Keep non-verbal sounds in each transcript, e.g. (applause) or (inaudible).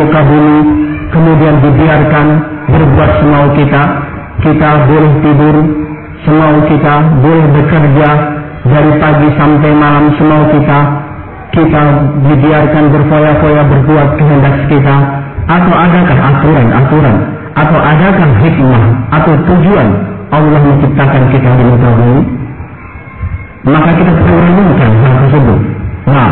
muka bumi kemudian dibiarkan berbuat semau kita kita boleh tidur semau kita boleh bekerja dari pagi sampai malam semau kita kita dibiarkan berfoya-foya berbuat kehendak kita atau adakah aturan-aturan atau adakah hikmah atau tujuan Allah menciptakan kita di muka bumi? Maka kita perlu renungkan hal tersebut. Nah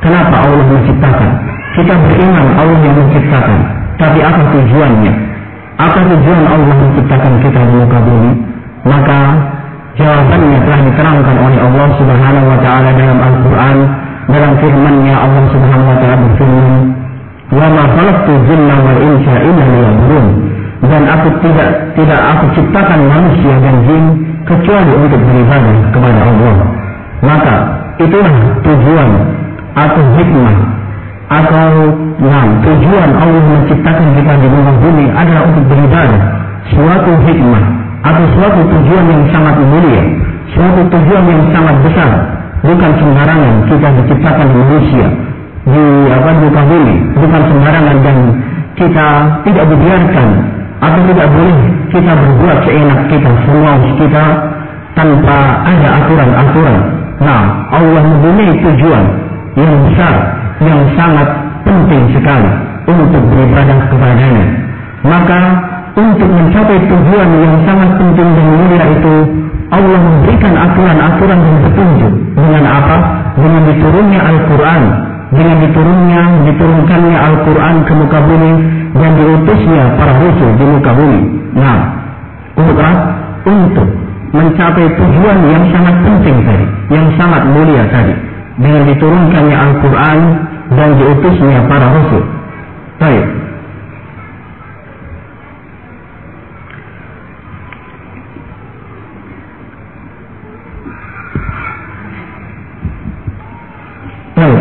kenapa Allah menciptakan? Kita beriman Allah yang menciptakan, tapi apa tujuannya? Apa tujuan Allah menciptakan kita di muka bumi? Maka jawabannya telah diterangkan oleh Allah Subhanahu wa taala dalam Al-Qur'an dalam firmannya Allah Subhanahu wa taala berfirman, "Wa ma khalaqtu jinna wal insa illa liya'budun." Dan aku tidak tidak aku ciptakan manusia dan jin kecuali untuk beribadah kepada Allah. Maka itulah tujuan atau hikmah atau nah, tujuan Allah menciptakan kita di muka bumi adalah untuk beribadah. Suatu hikmah atau suatu tujuan yang sangat mulia suatu tujuan yang sangat besar. Bukan sembarangan kita diciptakan di manusia di apa muka bumi. Bukan sembarangan dan kita tidak dibiarkan atau tidak boleh kita berbuat seenak kita semua kita tanpa ada aturan-aturan. Nah Allah mempunyai tujuan yang besar yang sangat penting sekali untuk beribadah kepadanya. Maka untuk mencapai tujuan yang sangat penting dan mulia itu Allah memberikan aturan-aturan dan petunjuk dengan apa? Dengan diturunnya Al-Quran dengan diturunnya diturunkannya Al-Quran ke muka bumi dan diutusnya para rasul di muka bumi. Nah, untuk? Untuk mencapai tujuan yang sangat penting tadi, yang sangat mulia tadi, dengan diturunkannya Al-Quran dan diutusnya para rasul. Baik.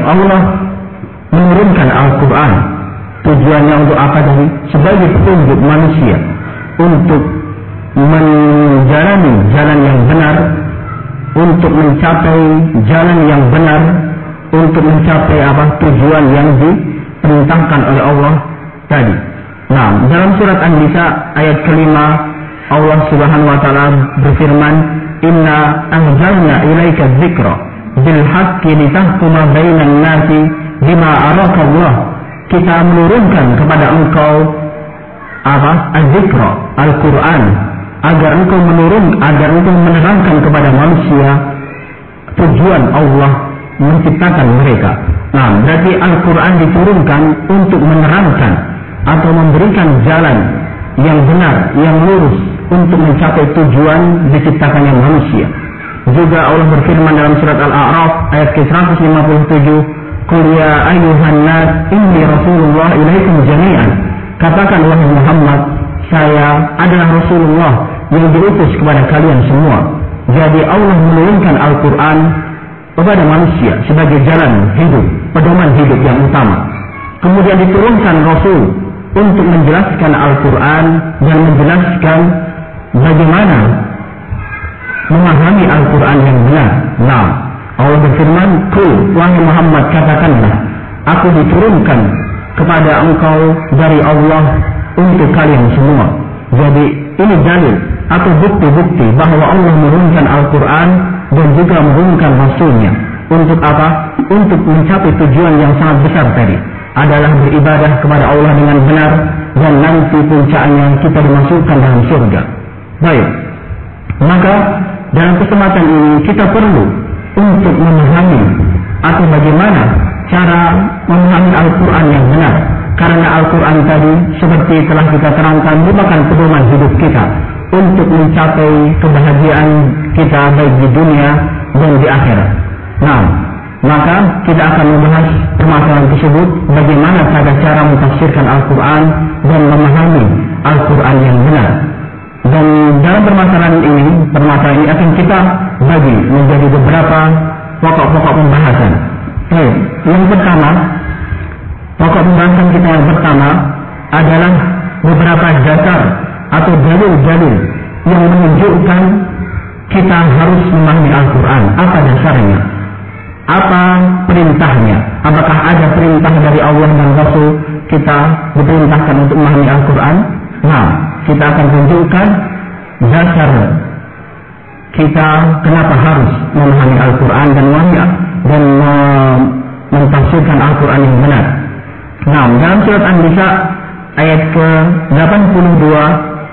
Allah menurunkan Al-Quran tujuannya untuk apa tadi? Sebagai petunjuk manusia untuk menjalani jalan yang benar untuk mencapai jalan yang benar untuk mencapai apa tujuan yang diperintahkan oleh Allah tadi. Nah, dalam surat An-Nisa ayat kelima Allah Subhanahu wa taala berfirman, "Inna anzalna ilaika dzikra bil haqqi litahkuma bainan nasi bima araka Allah." Kita menurunkan kepada engkau apa? Az-Zikra, Al-Qur'an agar engkau menurun, agar engkau menerangkan kepada manusia tujuan Allah menciptakan mereka. Nah, berarti Al-Quran diturunkan untuk menerangkan atau memberikan jalan yang benar, yang lurus untuk mencapai tujuan diciptakannya manusia. Juga Allah berfirman dalam surat Al-A'raf ayat ke-157, "Qul ya ayyuhan nas, inni Rasulullah ilaikum jami'an." Katakan wahai Muhammad, saya adalah Rasulullah yang diutus kepada kalian semua. Jadi Allah menurunkan Al-Quran kepada manusia sebagai jalan hidup, pedoman hidup yang utama. Kemudian diturunkan Rasul untuk menjelaskan Al-Quran dan menjelaskan bagaimana memahami Al-Quran yang benar. Nah, Allah berfirman, Kul, wahai Muhammad, katakanlah, aku diturunkan kepada engkau dari Allah untuk kalian semua. Jadi ini dalil atau bukti-bukti bahwa Allah menurunkan Al-Quran dan juga menurunkan Rasulnya. Untuk apa? Untuk mencapai tujuan yang sangat besar tadi. Adalah beribadah kepada Allah dengan benar dan nanti puncaknya kita dimasukkan dalam surga. Baik. Maka dalam kesempatan ini kita perlu untuk memahami atau bagaimana cara memahami Al-Quran yang benar karena Al-Quran tadi seperti telah kita terangkan merupakan pedoman hidup kita untuk mencapai kebahagiaan kita baik di dunia dan di akhirat. Nah, maka kita akan membahas permasalahan tersebut bagaimana cara cara mentafsirkan Al-Quran dan memahami Al-Quran yang benar. Dan dalam permasalahan ini, permasalahan ini akan kita bagi menjadi beberapa pokok-pokok pembahasan. Baik, yang pertama Pokok pembahasan kita yang pertama adalah beberapa dasar atau dalil-dalil yang menunjukkan kita harus memahami Al-Quran. Apa dasarnya? Apa perintahnya? Apakah ada perintah dari Allah dan Rasul kita diperintahkan untuk memahami Al-Quran? Nah, kita akan tunjukkan dasar kita kenapa harus memahami Al-Quran dan dan mentafsirkan Al-Quran yang benar. Nah, dalam surat An-Nisa ayat ke-82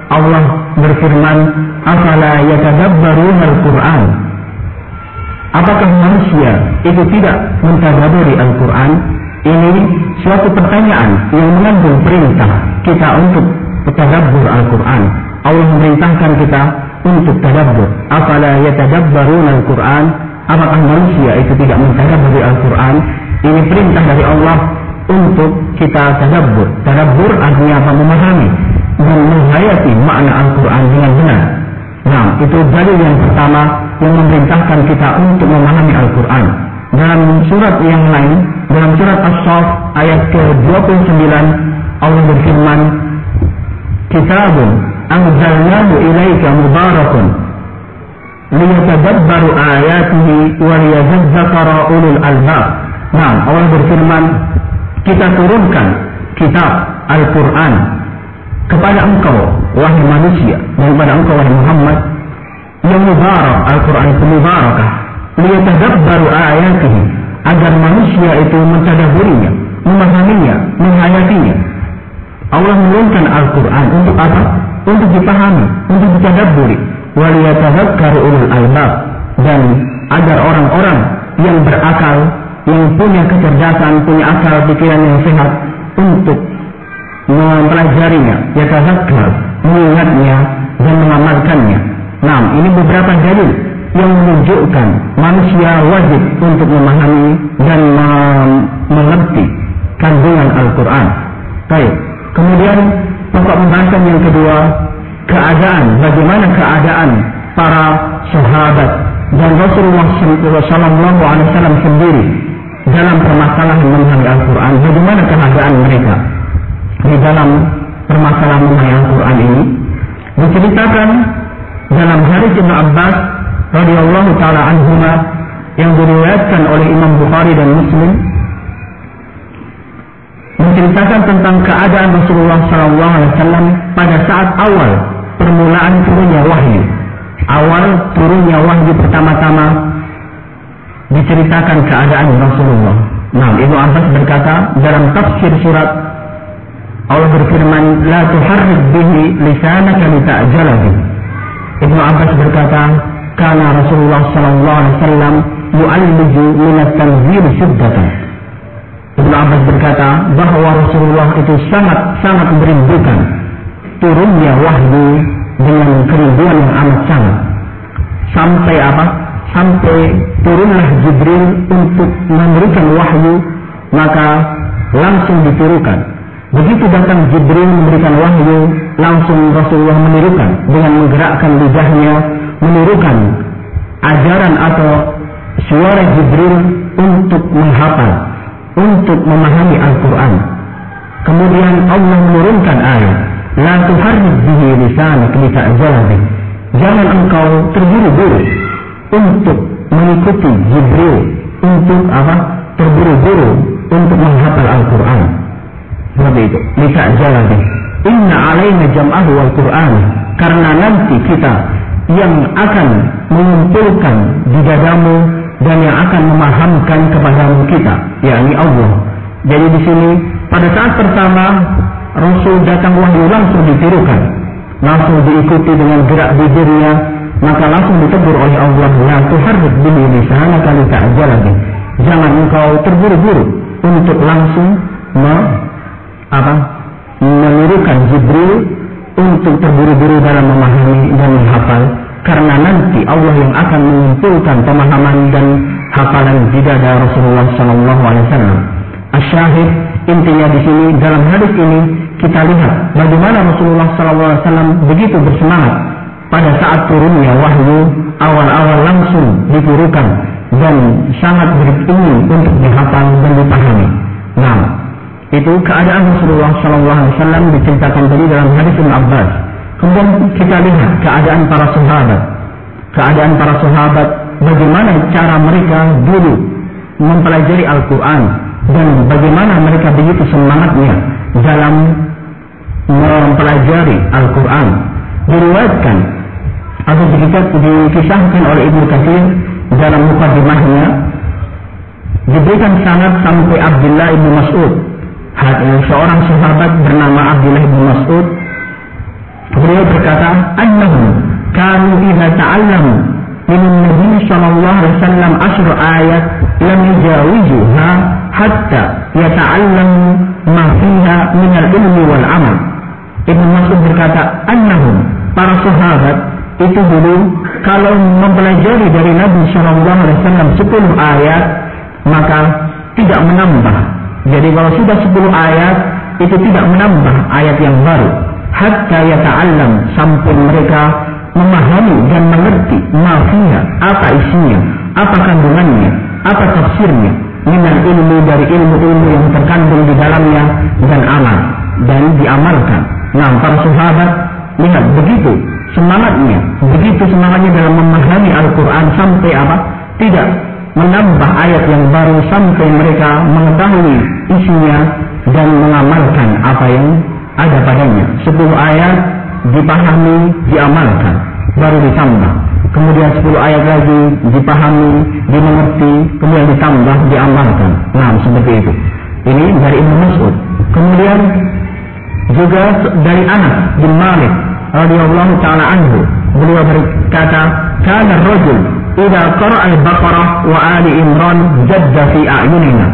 Allah berfirman, "Afala yatadabbaruna al-Qur'an?" Apakah manusia itu tidak mentadaburi Al-Qur'an? Ini suatu pertanyaan yang mengandung perintah kita untuk tadabbur Al-Qur'an. Allah memerintahkan kita untuk tadabbur. Afala yatadabbaruna al-Qur'an? Apakah manusia itu tidak mentadabburi Al-Qur'an? Ini perintah dari Allah untuk kita tadabbur. Tadabbur artinya apa? Memahami dan menghayati makna Al-Quran dengan benar. Nah, itu dalil yang pertama yang memerintahkan kita untuk memahami Al-Quran. Dalam surat yang lain, dalam surat As-Saff ayat ke-29, Allah berfirman, Kitabun anzalnahu ilaika mubarakun liyatadabbaru ayatihi wa liyadzakkara ulul albab. Nah, Allah berfirman, kita turunkan kitab Al-Qur'an kepada engkau wahai manusia daripada engkau wahai Muhammad yang mubarak Al-Quran itu mubarakah liyatadabbaru ayatihi agar manusia itu mentadaburinya memahaminya menghayatinya Allah menurunkan Al-Quran untuk apa? untuk dipahami untuk ditadaburi waliyatadabbaru ulul albab dan agar orang-orang yang berakal yang punya kecerdasan punya akal pikiran yang sehat untuk mempelajarinya yatadzakkar mengingatnya dan mengamalkannya Nah, ini beberapa dalil yang menunjukkan manusia wajib untuk memahami dan mengerti kandungan Al-Quran. Baik. Kemudian pokok pembahasan yang kedua, keadaan, bagaimana keadaan para sahabat dan Rasulullah Wasallam sendiri dalam permasalahan memahami Al-Quran. Bagaimana keadaan mereka di dalam permasalahan memahami Al-Quran ini? Diceritakan dalam hadis Ibnu Abbas radhiyallahu taala anhuma yang diriwayatkan oleh Imam Bukhari dan Muslim menceritakan tentang keadaan Rasulullah wasallam pada saat awal permulaan turunnya wahyu. Awal turunnya wahyu pertama-tama diceritakan keadaan Rasulullah. Nah, Ibnu Abbas berkata dalam tafsir surat Allah berfirman, "La tuharrik bihi lisanaka lita'jala bihi." Ibnu Abbas berkata, karena Rasulullah sallallahu alaihi wasallam yu'alliju min at-tanzil syiddatan. Ibnu Abbas berkata bahwa Rasulullah itu sangat sangat merindukan turunnya wahyu dengan kerinduan yang amat sangat. Sampai apa? Sampai turunlah Jibril untuk memberikan wahyu, maka langsung diturunkan Begitu datang Jibril memberikan wahyu, langsung Rasulullah menirukan dengan menggerakkan lidahnya, menirukan ajaran atau suara Jibril untuk menghafal, untuk memahami Al-Quran. Kemudian Allah menurunkan ayat, La tuharrik bihi lisanak lita'jala Jangan engkau terburu-buru untuk mengikuti Jibril, untuk apa? Terburu-buru untuk menghafal Al-Quran. Seperti itu. Bisa jalan. Inna alaina jam'ahu wal Qur'an. Karena nanti kita yang akan mengumpulkan di dadamu dan yang akan memahamkan kepadamu kita, yakni Allah. Jadi di sini pada saat pertama Rasul datang wahyu langsung ditirukan, langsung diikuti dengan gerak bibirnya, maka langsung ditegur oleh Allah, la tuharrik bihi lisanaka li ta'jala Jangan engkau terburu-buru untuk langsung apa menirukan Jibril untuk terburu-buru dalam memahami dan menghafal karena nanti Allah yang akan mengumpulkan pemahaman dan hafalan di dada Rasulullah Sallallahu Alaihi Wasallam. Asyahid intinya di sini dalam hadis ini kita lihat bagaimana Rasulullah Sallallahu Alaihi Wasallam begitu bersemangat pada saat turunnya wahyu awal-awal langsung diturukan dan sangat beringin untuk dihafal dan dipahami. Nah, itu keadaan Rasulullah Sallallahu Alaihi Wasallam diceritakan tadi dalam hadis Ibn Abbas. Kemudian kita lihat keadaan para sahabat. Keadaan para sahabat bagaimana cara mereka dulu mempelajari Al-Quran dan bagaimana mereka begitu semangatnya dalam mempelajari Al-Quran. Diriwayatkan atau dikisahkan oleh Ibnu Katsir dalam mukadimahnya. Diberikan sanad sampai Abdullah ibnu Mas'ud. Seorang sahabat bernama Abdullah bin Mas'ud. Beliau berkata annahum kanu idza ta'allamu min Nabi sallallahu alaihi wasallam asru ayat lam yujawizuha hatta yata'allamu ma fiha min al-ilmi wal amal. Ibnu Mas'ud berkata annahum para sahabat itu dulu kalau mempelajari dari Nabi sallallahu alaihi wasallam 10 ayat maka tidak menambah jadi kalau sudah 10 ayat itu tidak menambah ayat yang baru. Hatta yata'allam sampai mereka memahami dan mengerti mafinya, apa isinya, apa kandungannya, apa tafsirnya, minal ilmu dari ilmu-ilmu yang terkandung di dalamnya dan amal dan diamalkan. Nah, para sahabat lihat begitu semangatnya, begitu semangatnya dalam memahami Al-Quran sampai apa? Tidak menambah ayat yang baru sampai mereka mengetahui isinya dan mengamalkan apa yang ada padanya. Sepuluh ayat dipahami, diamalkan, baru ditambah. Kemudian sepuluh ayat lagi dipahami, dimengerti, kemudian ditambah, diamalkan. Nah, seperti itu. Ini dari Ibnu Mas'ud. Kemudian juga dari Anas bin Malik radhiyallahu taala anhu. Beliau berkata kana rajul idza qara'a al-baqarah wa ali imran jadda fi a'yunina.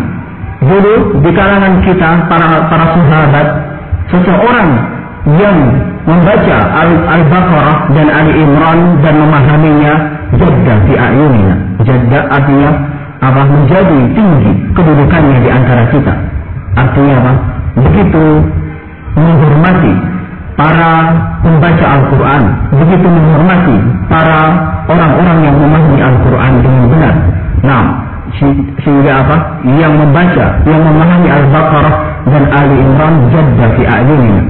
Dulu di kalangan kita para para sahabat seseorang yang membaca Al-Baqarah dan Ali Imran dan memahaminya jadda fi a'yunina. Jadda artinya apa? Menjadi tinggi kedudukannya di antara kita. Artinya apa? Begitu menghormati para pembaca Al-Quran, begitu menghormati para orang-orang yang memahami Al-Quran dengan benar. Nah, sehingga apa? Yang membaca, yang memahami Al-Baqarah dan Ali Imran jadda fi a'yunina.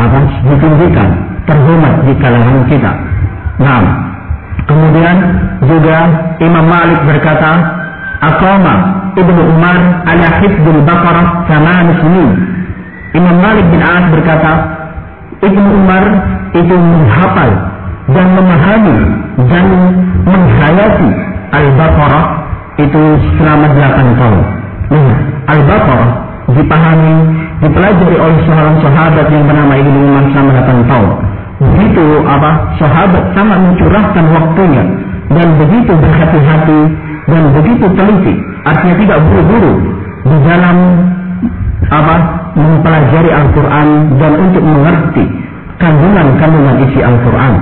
Apa? Ditinggikan, terhormat di kalangan kita. Nah, kemudian juga Imam Malik berkata, Aqama Ibnu Umar ala hifdul Baqarah sama muslimin Imam Malik bin Anas berkata, Ibnu Umar itu menghafal dan memahami dan menghayati Al-Baqarah itu selama 8 tahun. Nah, Al-Baqarah dipahami, dipelajari oleh seorang sahabat yang bernama Ibnu Umar selama 8 tahun. Begitu apa? Sahabat sangat mencurahkan waktunya dan begitu berhati-hati dan begitu teliti. Artinya tidak buru-buru di dalam apa mempelajari Al-Quran dan untuk mengerti kandungan-kandungan isi Al-Quran.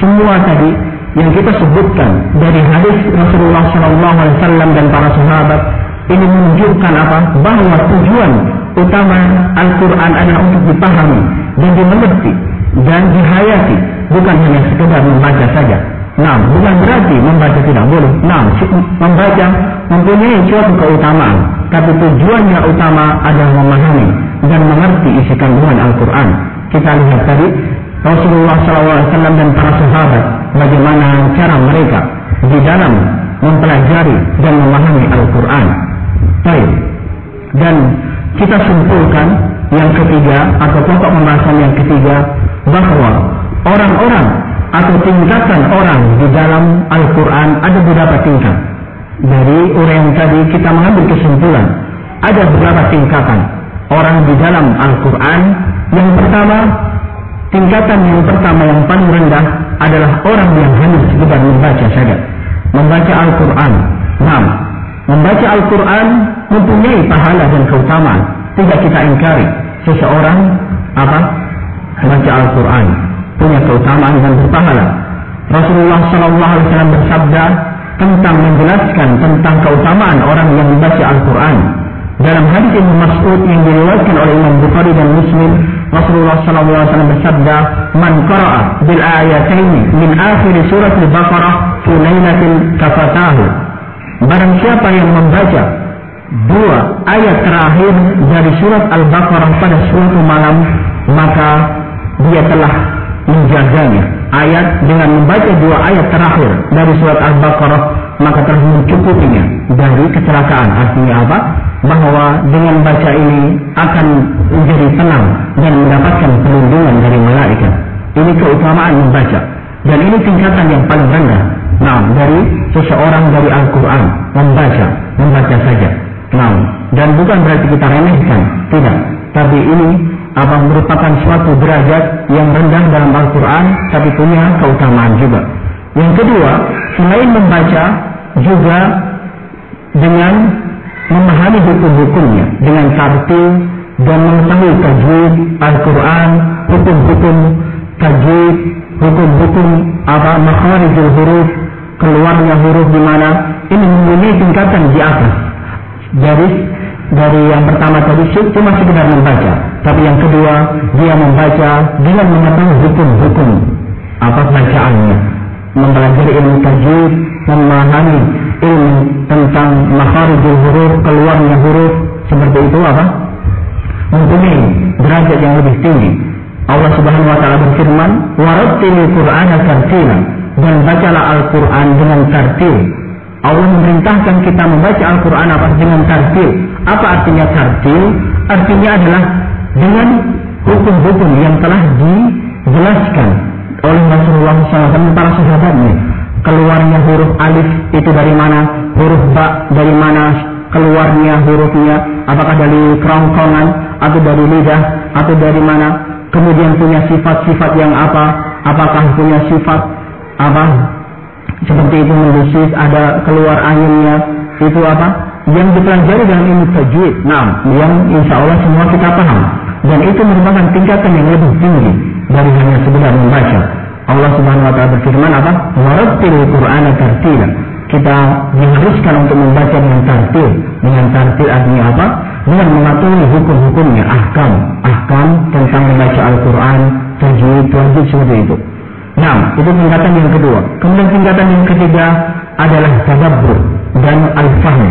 Semua tadi yang kita sebutkan dari hadis Rasulullah SAW dan para sahabat ini menunjukkan apa? Bahwa tujuan utama Al-Quran adalah untuk dipahami dan dimengerti dan dihayati, bukan hanya sekedar membaca saja. Nah, bukan berarti membaca tidak boleh. Nah, membaca mempunyai suatu keutamaan, tapi tujuannya utama adalah memahami dan mengerti isi kandungan Al-Quran. Kita lihat tadi Rasulullah SAW dan para sahabat bagaimana cara mereka di dalam mempelajari dan memahami Al-Quran. Baik. Dan kita simpulkan yang ketiga atau pokok pembahasan yang ketiga bahwa orang-orang atau tingkatan orang di dalam Al-Quran ada beberapa tingkat. Dari yang tadi kita mengambil kesimpulan ada beberapa tingkatan orang di dalam Al-Quran. Yang pertama, tingkatan yang pertama yang paling rendah adalah orang yang hanya sekedar membaca saja. Membaca Al-Quran. Nah, membaca Al-Quran mempunyai pahala dan keutamaan. Tidak kita ingkari. Seseorang apa? Membaca Al-Quran punya keutamaan dan berpahala. Rasulullah Shallallahu Alaihi Wasallam bersabda tentang menjelaskan tentang keutamaan orang yang membaca Al-Quran. Dalam hadis Ibnu Mas'ud yang diriwayatkan oleh Imam Bukhari dan Muslim, Rasulullah Wasallam bersabda, "Man qara'a bil ayatain min akhir surat Al-Baqarah fi lailatin kafatahu." Barang siapa yang membaca dua ayat terakhir dari surat Al-Baqarah pada suatu malam, maka dia telah menjaganya. Ayat dengan membaca dua ayat terakhir dari surat Al-Baqarah maka telah mencukupinya dari kecelakaan. Artinya apa? Bahwa dengan baca ini akan menjadi tenang dan mendapatkan perlindungan dari malaikat. Ini keutamaan membaca. Dan ini tingkatan yang paling rendah. Nah, dari seseorang dari Al-Quran membaca, membaca saja. Nah, dan bukan berarti kita remehkan, tidak. Tapi ini apa merupakan suatu derajat yang rendah dalam Al-Quran tapi punya keutamaan juga. Yang kedua, selain membaca juga dengan memahami hukum-hukumnya dengan tartil dan mengetahui tajwid Al-Quran, hukum-hukum tajwid, hukum-hukum apa makharijul huruf, keluarnya huruf di mana ini mempunyai tingkatan di atas dari dari yang pertama tadi cuma sekedar membaca, tapi yang kedua dia membaca dengan mengetahui hukum-hukum apa bacaannya, mempelajari ilmu tajwid, memahami ilmu tentang makharijul huruf, keluarnya huruf, seperti itu apa? Mempunyai derajat yang lebih tinggi. Allah Subhanahu wa taala berfirman, "Warattil Qur'ana tartila." Dan bacalah Al-Qur'an dengan tartil. Allah memerintahkan kita membaca Al-Qur'an apa dengan tartil. Apa artinya tartil? Artinya adalah dengan hukum-hukum yang telah dijelaskan oleh Rasulullah SAW para sahabatnya. Keluarnya huruf alif itu dari mana? Huruf ba dari mana? Keluarnya hurufnya? Apakah dari kerongkongan atau dari lidah atau dari mana? Kemudian punya sifat-sifat yang apa? Apakah punya sifat apa? Seperti itu mendusis, ada keluar anginnya, itu apa? Yang dipelajari dalam ilmu tajwid. Nah, yang insya Allah semua kita paham. Dan itu merupakan tingkatan yang lebih tinggi dari hanya sekedar membaca. Allah Subhanahu wa taala berfirman apa? Warattil Qur'ana tartila. Kita diharuskan untuk membaca dengan tartil. Dengan tartil artinya apa? Dengan mematuhi hukum-hukumnya, ahkam, ahkam tentang membaca Al-Qur'an, tajwid, wajib seperti itu. Nah, itu tingkatan yang kedua. Kemudian tingkatan yang ketiga adalah tadabbur dan al-fahm.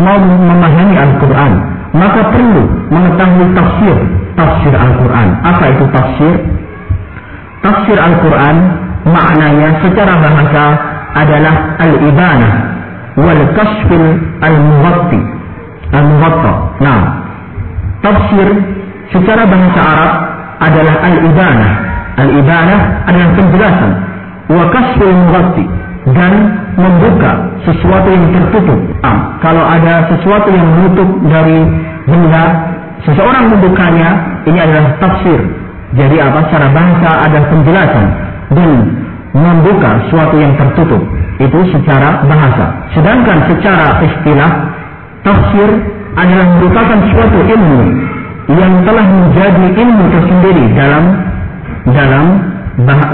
Mau memahami Al-Quran, maka perlu mengetahui tafsir, tafsir Al-Quran. Apa itu tafsir? Tafsir Al-Quran maknanya secara bahasa adalah al-ibanah wal kasfil al-mughatti al-mughatta. Nah, tafsir secara bahasa Arab adalah al-ibanah. Al-ibanah adalah penjelasan wa kasfil mughatti dan membuka sesuatu yang tertutup. Nah, kalau ada sesuatu yang menutup dari benda, seseorang membukanya, ini adalah tafsir. Jadi apa? Secara bahasa ada penjelasan dan membuka sesuatu yang tertutup. Itu secara bahasa. Sedangkan secara istilah, tafsir adalah merupakan suatu ilmu yang telah menjadi ilmu tersendiri dalam dalam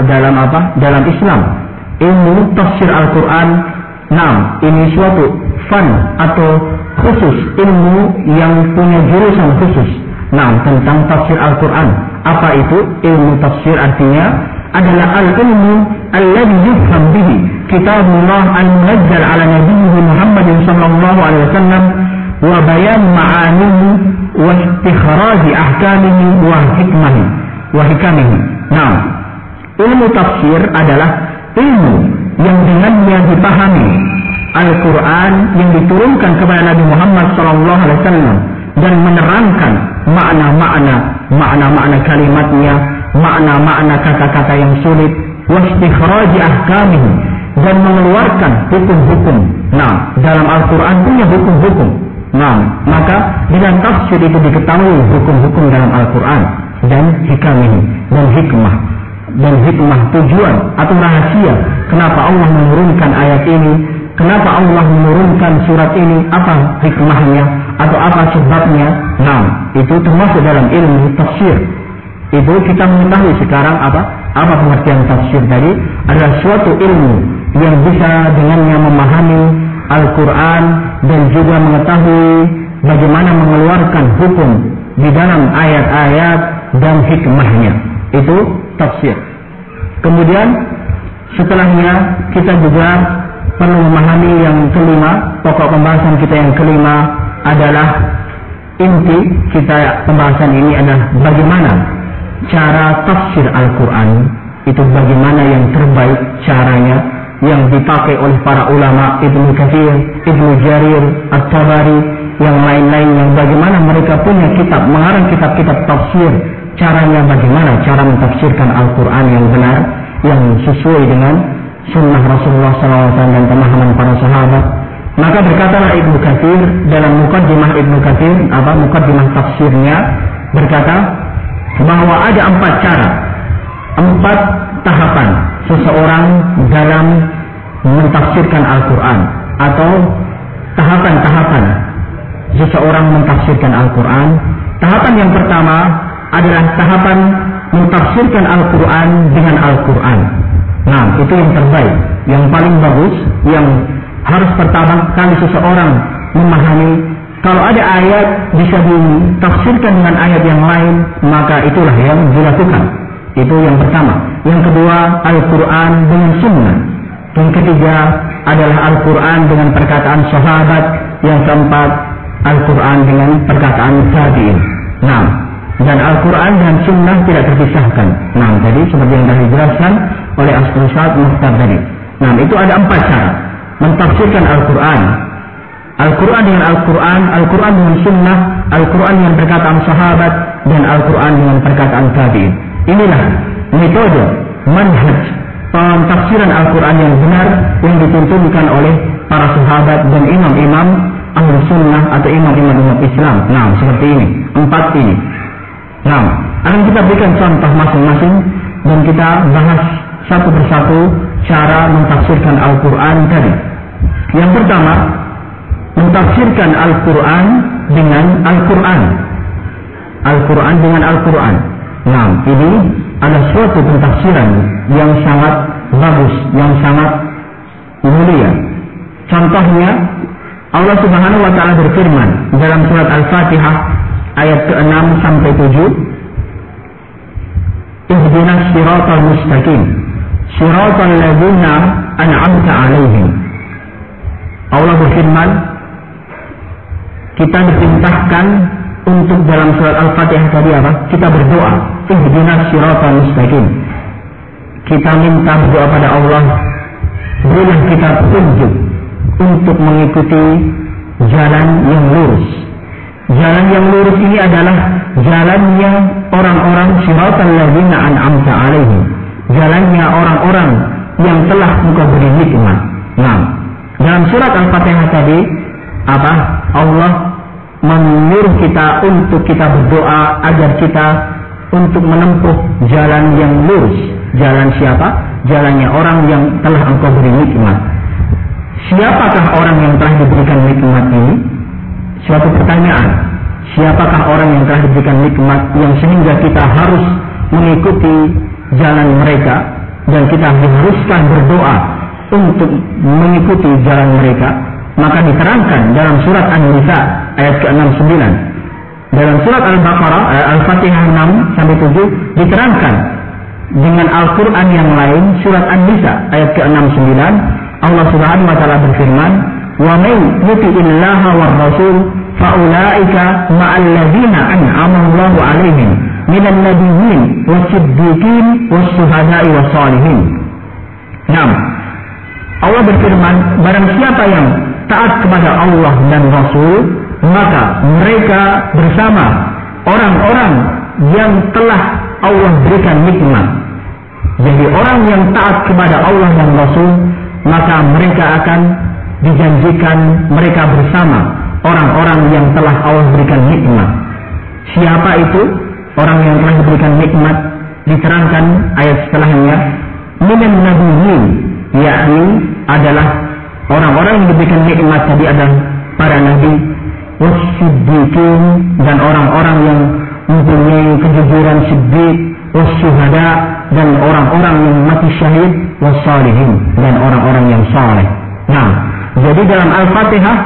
dalam apa? Dalam Islam ilmu tafsir Al-Quran Nah, ini suatu fan atau khusus ilmu yang punya jurusan khusus. Nah, tentang tafsir Al-Quran. Apa itu ilmu tafsir artinya? Adalah al-ilmu alladhi yufham bihi kitabullah al-munazzal ala nabiyyi Muhammad sallallahu alaihi wasallam wa bayan ma'anihi wa istikhraj ahkamihi wa hikmahi wa hikamihi. Nah, ilmu tafsir adalah ilmu yang dengannya dipahami. Al-Quran yang diturunkan kepada Nabi Muhammad SAW dan menerangkan makna-makna makna-makna kalimatnya makna-makna kata-kata yang sulit wastikhraj ahkamihi dan mengeluarkan hukum-hukum. Nah dalam Al-Quran punya hukum-hukum. Nah maka dengan tafsir itu diketahui hukum-hukum dalam Al-Quran dan hikamihi dan hikmah dan hikmah tujuan atau rahasia kenapa Allah menurunkan ayat ini, kenapa Allah menurunkan surat ini, apa hikmahnya atau apa sebabnya. Nah, itu termasuk dalam ilmu tafsir. Itu kita mengetahui sekarang apa? Apa pengertian tafsir tadi? Adalah suatu ilmu yang bisa dengannya memahami Al-Quran dan juga mengetahui bagaimana mengeluarkan hukum di dalam ayat-ayat dan hikmahnya. Itu tafsir. Kemudian setelahnya kita juga perlu memahami yang kelima, pokok pembahasan kita yang kelima adalah inti kita pembahasan ini adalah bagaimana cara tafsir Al-Quran itu bagaimana yang terbaik caranya yang dipakai oleh para ulama Ibnu Katsir, Ibnu Jarir, At-Tabari, yang lain-lain yang bagaimana mereka punya kitab, mengarang kitab-kitab tafsir, caranya bagaimana cara mentafsirkan Al-Quran yang benar, yang sesuai dengan sunnah Rasulullah SAW dan pemahaman para sahabat. Maka berkatalah Ibnu Katsir dalam mukaddimah Ibnu Katsir, apa mukaddimah tafsirnya berkata bahwa ada empat cara, empat tahapan seseorang dalam mentafsirkan Al-Quran atau tahapan-tahapan seseorang mentafsirkan Al-Quran. Tahapan yang pertama adalah tahapan mentafsirkan Al-Quran dengan Al-Quran. Nah, itu yang terbaik, yang paling bagus, yang harus pertama kali seseorang memahami kalau ada ayat bisa ditafsirkan dengan ayat yang lain, maka itulah yang dilakukan. Itu yang pertama. Yang kedua, Al-Quran dengan sunnah. Yang ketiga adalah Al-Quran dengan perkataan sahabat. Yang keempat, Al-Quran dengan perkataan tabi'in. Nah, dan Al-Quran dan Sunnah tidak terpisahkan. Nah, jadi seperti yang telah dijelaskan oleh Astrosaat Muhtar tadi. Nah, itu ada empat cara mentafsirkan Al-Quran. Al-Quran dengan Al-Quran, Al-Quran dengan Sunnah, Al-Quran dengan perkataan sahabat, dan Al-Quran dengan perkataan tabi'in. Inilah metode manhaj pentafsiran Al-Quran yang benar yang dituntunkan oleh para sahabat dan imam-imam ahli sunnah atau imam-imam Islam. Nah, seperti ini. Empat ini. Nah, akan kita berikan contoh masing-masing dan kita bahas satu persatu cara mentafsirkan Al-Quran tadi. Yang pertama, mentafsirkan Al-Quran dengan Al-Quran. Al-Quran dengan Al-Quran. Nah, ini ada suatu pentafsiran yang sangat bagus, yang sangat mulia. Contohnya, Allah Subhanahu wa taala berfirman dalam surat Al-Fatihah ayat ke-6 sampai 7 Ihdinas siratal mustaqim siratal ladzina an'amta 'alaihim Allah berfirman kita diperintahkan untuk dalam surat Al-Fatihah tadi apa? Kita berdoa, ihdinas siratal mustaqim. Kita minta berdoa pada Allah, berilah kita petunjuk untuk mengikuti jalan yang lurus. Jalan yang lurus ini adalah jalannya orang-orang siratal ladzina an'amta alaihim. Jalannya orang-orang yang telah engkau beri nikmat. Nah, dalam surat Al-Fatihah tadi apa? Allah menyuruh kita untuk kita berdoa agar kita untuk menempuh jalan yang lurus. Jalan siapa? Jalannya orang yang telah engkau beri nikmat. Siapakah orang yang telah diberikan nikmat ini? Suatu pertanyaan. Siapakah orang yang telah diberikan nikmat yang sehingga kita harus mengikuti jalan mereka dan kita diharuskan berdoa untuk mengikuti jalan mereka? Maka diterangkan dalam surat An-Nisa ayat ke-69. Dalam surat Al-Baqarah eh, Al-Fatihah 6 sampai 7 diterangkan dengan Al-Qur'an yang lain surat An-Nisa ayat ke-69 Allah Subhanahu wa taala berfirman, "Wa may yuti'illaha war rasul faulaika ma'al ladzina an'ama Allahu 'alaihim minan nabiyyin wasiddiqin wasyuhada'i wassalihin." Nah, Allah berfirman, barang siapa yang taat kepada Allah dan Rasul, maka mereka bersama orang-orang yang telah Allah berikan nikmat. Jadi orang yang taat kepada Allah dan Rasul maka mereka akan dijanjikan mereka bersama orang-orang yang telah Allah berikan nikmat. Siapa itu orang yang telah diberikan nikmat? Diterangkan ayat setelahnya, minan nabiyyin, yakni adalah orang-orang yang diberikan nikmat tadi adalah para nabi, wasiddiqin dan orang-orang yang mempunyai kejujuran siddiq, wasyuhada dan orang-orang yang mati syahid wassalihin dan orang-orang yang saleh. Nah, jadi dalam Al-Fatihah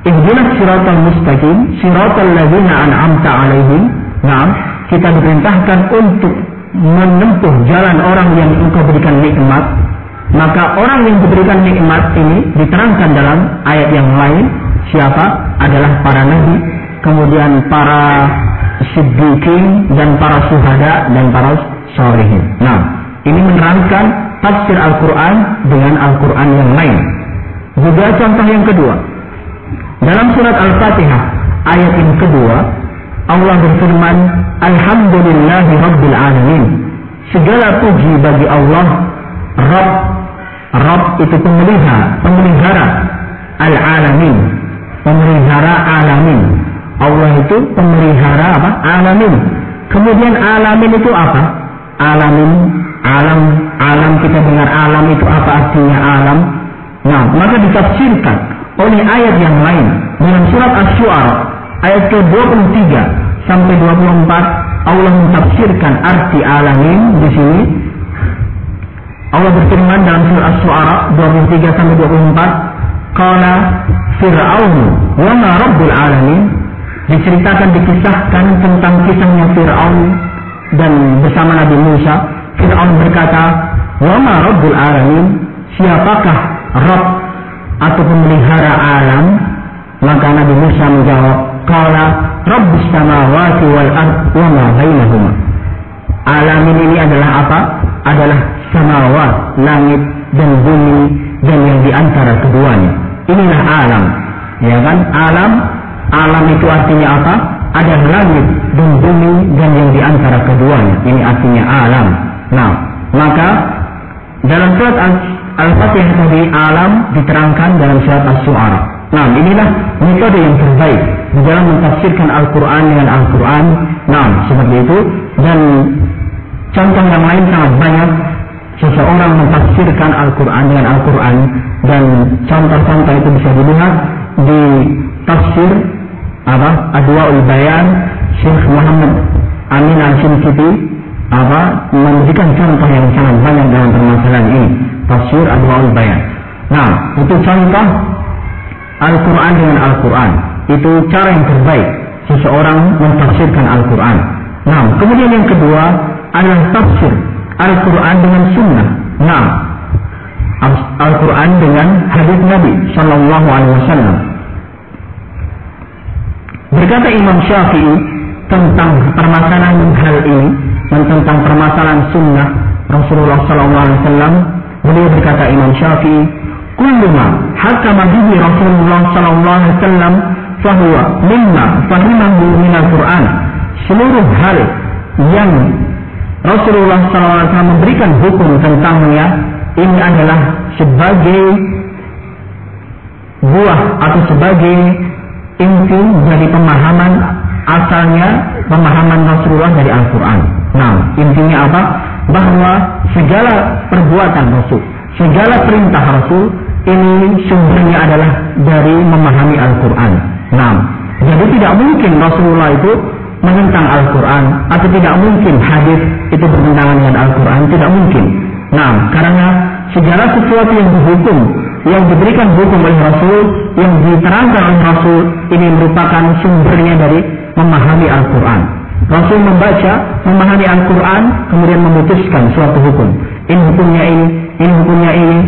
Ihdinas siratal mustaqim, siratal ladzina an'amta alaihim. Nah, kita diperintahkan untuk menempuh jalan orang yang engkau berikan nikmat. Maka orang yang diberikan nikmat ini diterangkan dalam ayat yang lain. Siapa? Adalah para nabi, kemudian para siddiqin dan para suhada dan para salihin. Nah, ini menerangkan tafsir Al-Quran dengan Al-Quran yang lain. Juga contoh yang kedua. Dalam surat Al-Fatihah, ayat yang kedua, Allah berfirman, Alhamdulillahi Rabbil Alamin. Segala puji bagi Allah, Rabb. Rabb itu pemelihara, pemelihara Al-Alamin. Pemelihara alamin. Allah itu pemelihara apa? Alamin. Kemudian alamin itu apa? Alamin, alam, alam kita dengar alam itu apa artinya alam? Nah, maka ditafsirkan oleh ayat yang lain dalam surat Asy-Syu'ara ayat ke-23 sampai 24 Allah mentafsirkan arti alamin di sini. Allah berfirman dalam surat Asy-Syu'ara 23 sampai 24 qala fir'aun wa ma rabbul alamin? Diceritakan dikisahkan tentang kisahnya Fir'aun dan bersama Nabi Musa. Fir'aun berkata wa ma rabbul alamin? Siapakah Rabb atau pemelihara alam maka Nabi Musa menjawab qala rabbus samawati wal ard wa ma bainahuma. Alamin ini adalah apa? Adalah samawat langit dan bumi dan yang di antara keduanya. Inilah alam ya kan? Alam alam itu artinya apa? Ada langit dan bumi dan yang di antara keduanya. Ini artinya alam. Nah maka dalam surat Al-Fatihah tadi alam diterangkan dalam surat As-Su'ara. Nah, inilah metode yang terbaik di dalam mentafsirkan Al-Quran dengan Al-Quran. Nah, seperti itu. Dan contoh yang lain sangat banyak. Seseorang mentafsirkan Al-Quran dengan Al-Quran. Dan contoh-contoh itu bisa dilihat di tafsir apa Adwaul Bayan Syekh Muhammad Amin Al-Shinqiti apa memberikan contoh yang sangat banyak dalam permasalahan ini tafsir Adwaul Bayan. Nah itu contoh Al-Quran dengan Al-Quran itu cara yang terbaik seseorang mentafsirkan Al-Quran. Nah kemudian yang kedua adalah tafsir Al-Quran dengan sunnah. Nah Al-Quran dengan hadis Nabi Shallallahu Alaihi Wasallam. Berkata Imam Syafi'i tentang permasalahan hal ini dan tentang permasalahan sunnah Rasulullah Sallallahu Alaihi Wasallam beliau berkata Imam Syafi'i kullu ma hakama Rasulullah Sallallahu Alaihi Wasallam fahuwa mimma fahimahu min Al-Quran seluruh hal yang Rasulullah SAW memberikan hukum tentangnya ini adalah sebagai buah atau sebagai inti dari pemahaman asalnya pemahaman Rasulullah dari Al-Quran. Nah, intinya apa? Bahwa segala perbuatan Rasul, segala perintah Rasul ini sumbernya adalah dari memahami Al-Quran. Nah, jadi tidak mungkin Rasulullah itu menentang Al-Quran atau tidak mungkin hadis itu bertentangan dengan Al-Quran, tidak mungkin. Nah, karena segala sesuatu yang dihukum, yang diberikan hukum oleh Rasul, yang diterangkan oleh Rasul, ini merupakan sumbernya dari memahami Al-Quran. Rasul membaca, memahami Al-Quran, kemudian memutuskan suatu hukum. Ini hukumnya ini, ini hukumnya ini.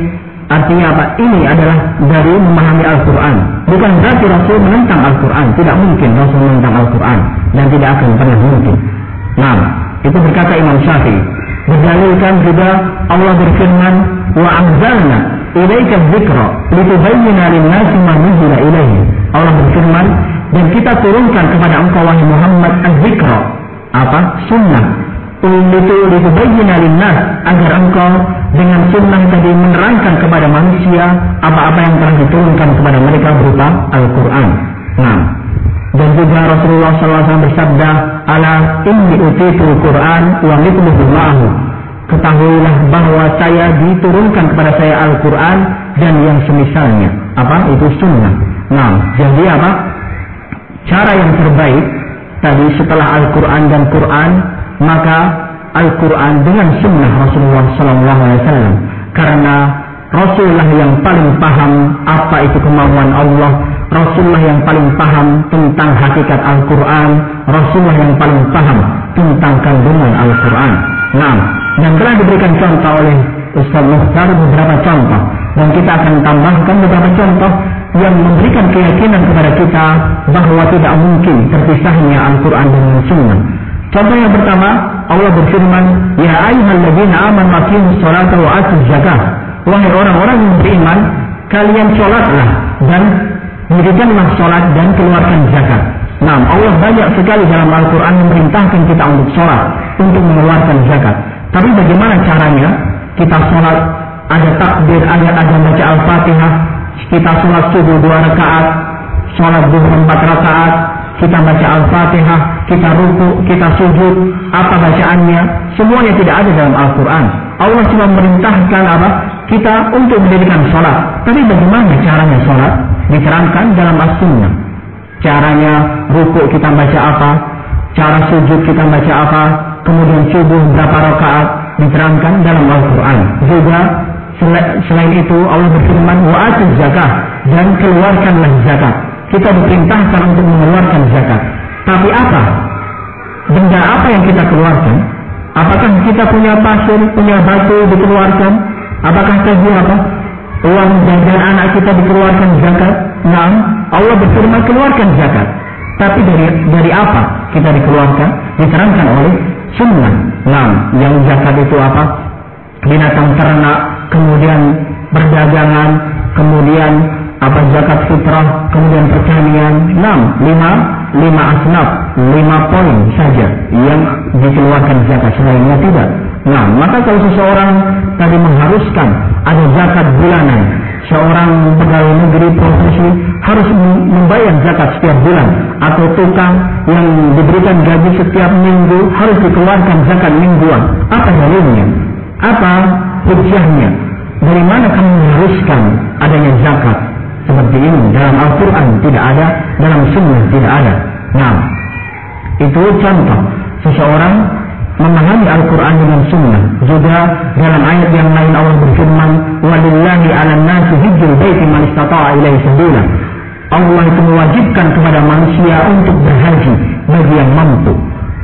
Artinya apa? Ini adalah dari memahami Al-Quran. Bukan berarti Rasul menentang Al-Quran. Tidak mungkin Rasul menentang Al-Quran. Dan tidak akan pernah mungkin. Nah, itu berkata Imam Syafi'i. Berdalilkan juga Allah berfirman, Wa anzalna ilaika dzikra litubayyana lin-nasi ma nuzila ilaihi. Allah berfirman, dan kita turunkan kepada engkau wahai Muhammad az-zikra apa sunnah itu litubayyana linnas agar engkau dengan sunnah tadi menerangkan kepada manusia apa-apa yang telah diturunkan kepada mereka berupa Al-Quran. Nah, dan juga Rasulullah SAW bersabda, "Ala inni utitu Quran wa mithluhu ma'ahu." Ketahuilah bahwa saya diturunkan kepada saya Al-Quran dan yang semisalnya. Apa? Itu sunnah. Nah, jadi apa? Cara yang terbaik tadi setelah Al-Quran dan Quran maka Al-Quran dengan sunnah Rasulullah Sallallahu Alaihi Wasallam. Karena Rasulullah yang paling paham apa itu kemauan Allah Rasulullah yang yang paling paham tentang hakikat Al-Quran, Rasulullah yang paling paham tentang kandungan Al-Quran. Nah, dan telah diberikan contoh oleh Ustaz Muhtar beberapa contoh. Dan kita akan tambahkan beberapa contoh yang memberikan keyakinan kepada kita bahwa tidak mungkin terpisahnya Al-Quran dengan Sunnah. Contoh yang pertama, Allah berfirman, Ya ayyuhalladzina amanu aqimus salata wa zakah. Wahai orang-orang yang beriman, kalian sholatlah dan dirikanlah sholat dan keluarkan zakat. Nah, Allah banyak sekali dalam Al-Quran memerintahkan kita untuk sholat, untuk mengeluarkan zakat. Tapi bagaimana caranya? Kita sholat, ada takbir, ada ada baca Al-Fatihah, kita sholat subuh dua rakaat, sholat duhur empat rakaat, kita baca Al-Fatihah, kita ruku, kita sujud, apa bacaannya, semuanya tidak ada dalam Al-Quran. Allah cuma memerintahkan apa? Kita untuk mendirikan sholat. Tapi bagaimana caranya sholat? Diterangkan dalam as-sunnah. Caranya ruku kita baca apa? Cara sujud kita baca apa? Kemudian subuh berapa rakaat? Diterangkan dalam Al-Quran. Juga selain itu Allah berfirman wa zakah dan keluarkanlah zakat. Kita diperintahkan untuk mengeluarkan zakat. Tapi apa? Benda apa yang kita keluarkan? Apakah kita punya pasir, punya batu dikeluarkan? Apakah tadi apa? Uang jajan anak kita dikeluarkan zakat? Nah, Allah berfirman keluarkan zakat. Tapi dari dari apa kita dikeluarkan? Diterangkan oleh sunnah. Nah, yang zakat itu apa? Binatang ternak, kemudian perdagangan, kemudian apa zakat fitrah, kemudian pertanian, enam, lima, lima asnaf, lima poin saja yang dikeluarkan zakat selainnya tidak. Nah, maka kalau seseorang tadi mengharuskan ada zakat bulanan, seorang pegawai negeri profesi harus membayar zakat setiap bulan atau tukang yang diberikan gaji setiap minggu harus dikeluarkan zakat mingguan. Apa dalilnya? Apa hujahnya? Dari mana kamu mengharuskan adanya zakat? seperti ini dalam Al-Quran tidak ada, dalam Sunnah tidak ada. Nah, itu contoh seseorang memahami Al-Quran dengan Sunnah. Juga dalam ayat yang lain Allah berfirman, "Walillahi 'alan nasi hijjul baiti man istata'a ilaihi sabila." Allah itu mewajibkan kepada manusia untuk berhaji bagi yang mampu.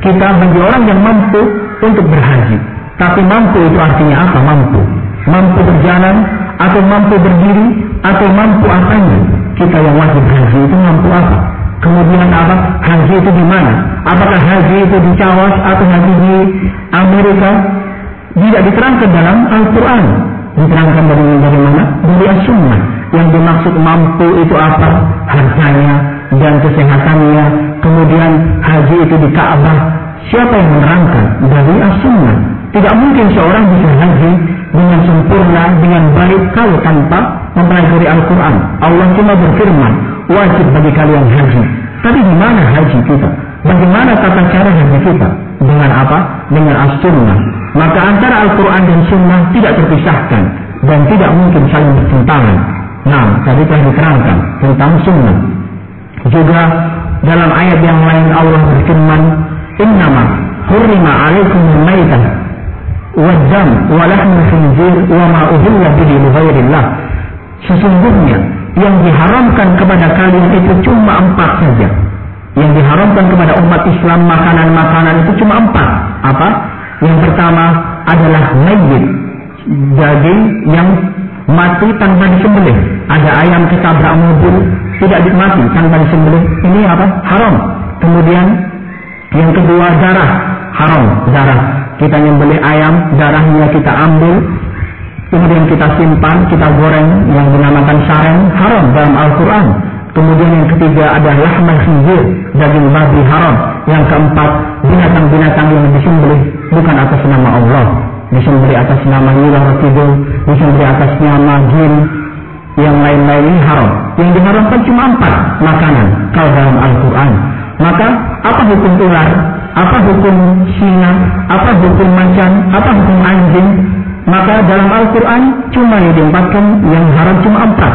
Kita bagi orang yang mampu untuk berhaji. Tapi mampu itu artinya apa? Mampu. Mampu berjalan atau mampu berdiri atau mampu apanya? Kita yang wajib haji itu mampu apa? Kemudian apa? Haji itu di mana? Apakah haji itu di Cawas atau haji di Amerika? Tidak diterangkan dalam Al-Quran. Diterangkan dari dari mana? Dari As-Sunnah. Yang dimaksud mampu itu apa? Hartanya dan kesehatannya. Kemudian haji itu di Ka'bah siapa yang menerangkan? Dari As-Sunnah tidak mungkin seorang bisa haji dengan sempurna, dengan baik kalau tanpa mempelajari Al-Quran. Allah cuma berfirman, wajib bagi kalian haji. Tapi di mana haji kita? Bagaimana tata cara haji kita? Dengan apa? Dengan As-Sunnah. Maka antara Al-Quran dan Sunnah tidak terpisahkan dan tidak mungkin saling bertentangan. Nah, tadi telah diterangkan tentang Sunnah. Juga dalam ayat yang lain Allah berfirman, Innama hurrima alaikum maitah wajam walahmu khinzir wa ma uhilla bihi Sesungguhnya yang diharamkan kepada kalian itu cuma empat saja. Yang diharamkan kepada umat Islam makanan-makanan itu cuma empat. Apa? Yang pertama adalah mayyit, daging yang mati tanpa disembelih. Ada ayam ketabrak mobil tidak mati tanpa disembelih. Ini apa? Haram. Kemudian yang kedua darah haram darah kita nyembeli ayam, darahnya kita ambil, kemudian kita simpan, kita goreng yang dinamakan sareng, haram dalam Al-Quran. Kemudian yang ketiga ada lahman khinzir, daging babi haram. Yang keempat, binatang-binatang yang disembelih bukan atas nama Allah. Disembelih atas nama Nila Ratidul, disembelih atas nama jin, yang lain-lain ini haram. Yang diharamkan cuma empat makanan kalau dalam Al-Quran. Maka apa hukum ular? Apa hukum singa? Apa hukum macan? Apa hukum anjing? Maka dalam Al-Quran cuma yang diempatkan yang haram cuma empat.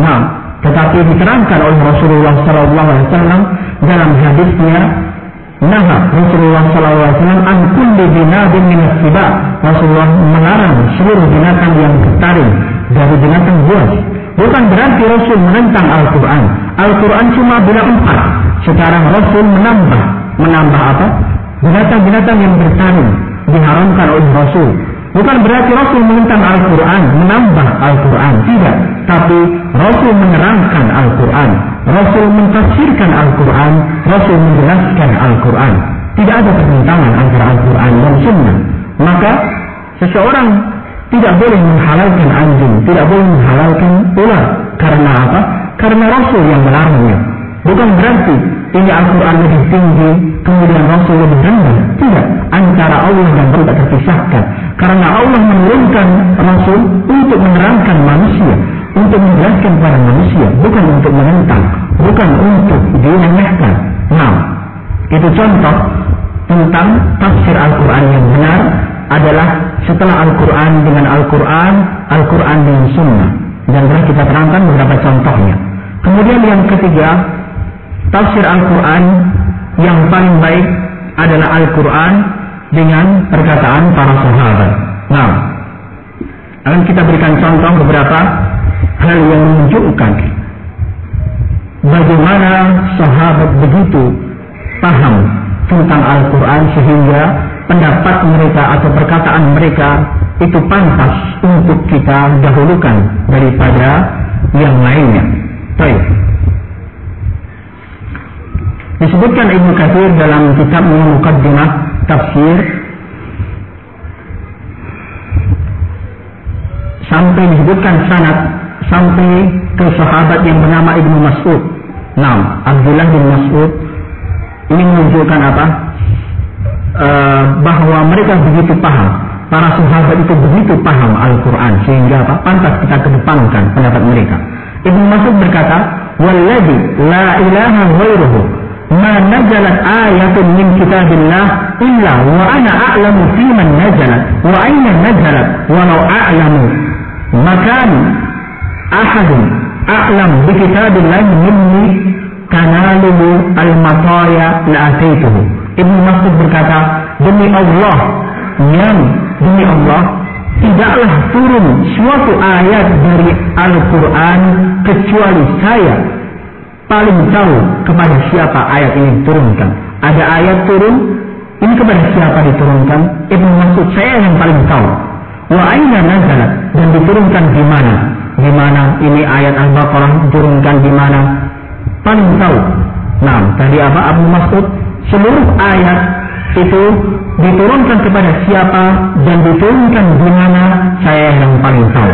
Nah, tetapi diterangkan oleh Rasulullah SAW dalam hadisnya Nah, Rasulullah SAW an kulli binadin min Rasulullah melarang seluruh binatang yang bertaring dari binatang buas. Bukan berarti Rasul menentang Al-Quran. Al-Quran cuma bilang empat. Sekarang Rasul menambah. Menambah apa? Binatang-binatang yang bertarung diharamkan oleh Rasul. Bukan berarti Rasul menentang Al-Quran, menambah Al-Quran. Tidak. Tapi Rasul menerangkan Al-Quran. Rasul mentafsirkan Al-Quran. Rasul menjelaskan Al-Quran. Tidak ada pertentangan antara Al-Quran dan Sunnah. Maka seseorang tidak boleh menghalalkan anjing, tidak boleh menghalalkan ular. Karena apa? Karena Rasul yang melarangnya. Bukan berarti ini Al-Quran lebih tinggi, kemudian Rasul lebih rendah. Tidak. Antara Allah dan Rasul terpisahkan. Karena Allah menurunkan Rasul untuk menerangkan manusia, untuk menjelaskan kepada manusia, bukan untuk menentang, bukan untuk diremehkan. Nah, itu contoh tentang tafsir Al-Quran yang benar adalah setelah Al-Quran dengan Al-Quran, Al-Quran dengan Sunnah. Dan telah kita terangkan beberapa contohnya. Kemudian yang ketiga, tafsir Al-Quran yang paling baik adalah Al-Quran dengan perkataan para sahabat. Nah, akan kita berikan contoh beberapa hal yang menunjukkan bagaimana sahabat begitu paham tentang Al-Quran sehingga pendapat mereka atau perkataan mereka itu pantas untuk kita dahulukan daripada yang lainnya. Baik. Disebutkan Ibnu Katsir dalam kitabnya Muqaddimah Tafsir sampai disebutkan sanad sampai ke sahabat yang bernama Ibnu Mas'ud. Nah, Abdullah bin Mas'ud ini menunjukkan apa? E, bahwa mereka begitu paham, para sahabat itu begitu paham Al-Quran sehingga apa? Pantas kita kedepankan pendapat mereka. Ibnu Mas'ud berkata, "Walladhi la ilaha ghairuhu ma nazalat ayatun min kitabillah illa wa ana a'lamu fi man nazalat wa aina nazalat walau a'lamu makan ahadun a'lam bi kitabillah minni kanaluhu al-mataya la'ataituhu. Ibnu Mas'ud berkata, demi Allah, yang demi Allah, tidaklah turun suatu ayat dari Al-Quran kecuali saya paling tahu kepada siapa ayat ini diturunkan. Ada ayat turun, ini kepada siapa diturunkan? Ibnu Mas'ud, saya yang paling tahu. Wa aina nazalat dan diturunkan di mana? Di mana ini ayat Al-Baqarah diturunkan di mana? paling tahu. Nah, tadi apa Abu Mas'ud? Seluruh ayat itu diturunkan kepada siapa dan diturunkan di mana saya yang paling tahu.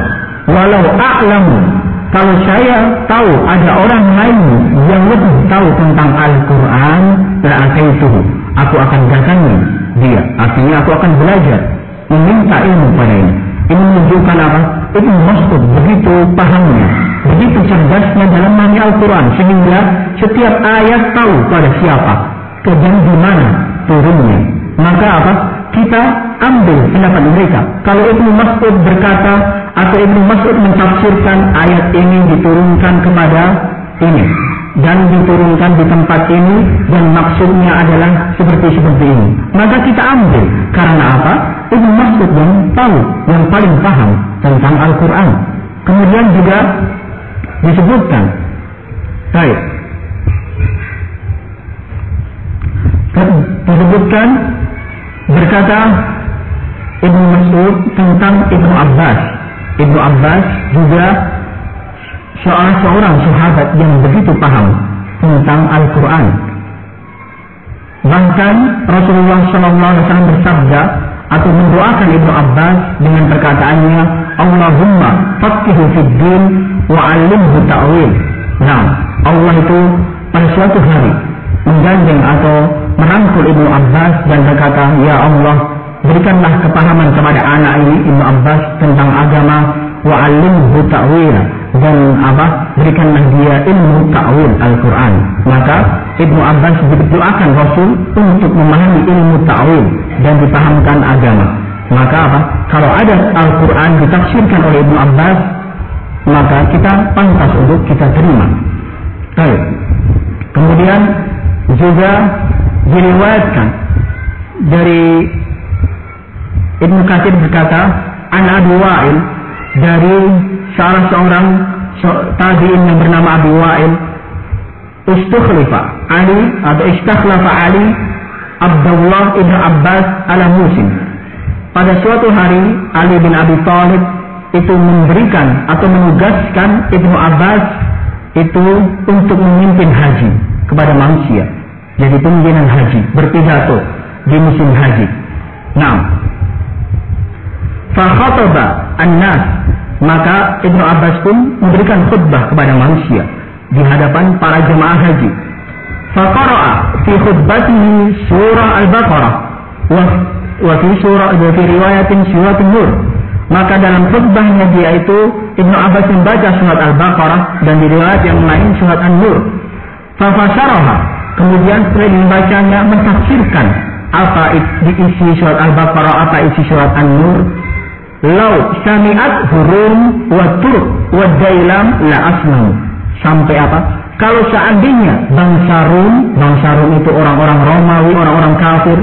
Walau a'lamu kalau saya tahu ada orang lain yang lebih tahu tentang Al-Quran, itu, aku akan datangi dia. Artinya aku akan belajar, meminta ilmu padanya. Ini menunjukkan apa? Itu Mas'ud begitu pahamnya, begitu cerdasnya dalam memahami Al-Quran sehingga setiap ayat tahu pada siapa dan di mana turunnya. Maka apa? Kita ambil pendapat mereka. Kalau Ibnu Mas'ud berkata atau Ibnu Mas'ud mentafsirkan ayat ini diturunkan kepada ini dan diturunkan di tempat ini dan maksudnya adalah seperti seperti ini. Maka kita ambil karena apa? Ibnu Mas'ud yang tahu, yang paling paham tentang Al-Quran. Kemudian juga disebutkan, baik, disebutkan berkata Ibnu Mas'ud tentang Ibnu Abbas. Ibnu Abbas juga seorang seorang sahabat yang begitu paham tentang Al-Quran. Bahkan Rasulullah SAW bersabda atau mendoakan Ibnu Abbas dengan perkataannya Allahumma faqihu fid din wa 'allimhu ta'wil. Nah, Allah itu pada suatu hari menggandeng atau merangkul Ibnu Abbas dan berkata, "Ya Allah, berikanlah kepahaman kepada anak ini Ibnu Abbas tentang agama. Wa 'allimhu ta'wil." dan apa? Berikanlah dia ilmu ta'wil Al-Quran. Maka Ibnu Abbas berdoakan Rasul untuk memahami ilmu ta'wil dan dipahamkan agama. Maka apa? Kalau ada Al-Quran ditafsirkan oleh Ibnu Abbas maka kita pantas untuk kita terima. Baik. kemudian juga diriwayatkan dari Ibnu Katsir berkata an Abu Wa'il dari salah seorang tabi'in yang bernama Abi Wa'il istukhlifa Ali atau istakhlafa Ali Abdullah ibn Abbas ala musim. Pada suatu hari Ali bin Abi Thalib itu memberikan atau menugaskan Ibnu Abbas itu untuk memimpin haji kepada manusia. Jadi pimpinan haji, berpidato di musim haji. Nah, fakhataba an-nas maka Ibnu Abbas pun memberikan khutbah kepada manusia di hadapan para jemaah haji. Faqara'a fi khutbatihi surah Al-Baqarah wa, fi surah wa fi riwayatin surah Nur. Maka dalam khutbahnya dia itu Ibnu Abbas membaca surat Al-Baqarah dan di riwayat yang lain surat An-Nur. Fafasaraha. Kemudian setelah membacanya mentafsirkan apa isi surat Al-Baqarah, apa isi surat An-Nur. Lau sami'at hurum wa turk wa dailam la asnamu Sampai apa? Kalau seandainya bangsa Rum, bangsa Rum itu orang-orang Romawi, orang-orang kafir,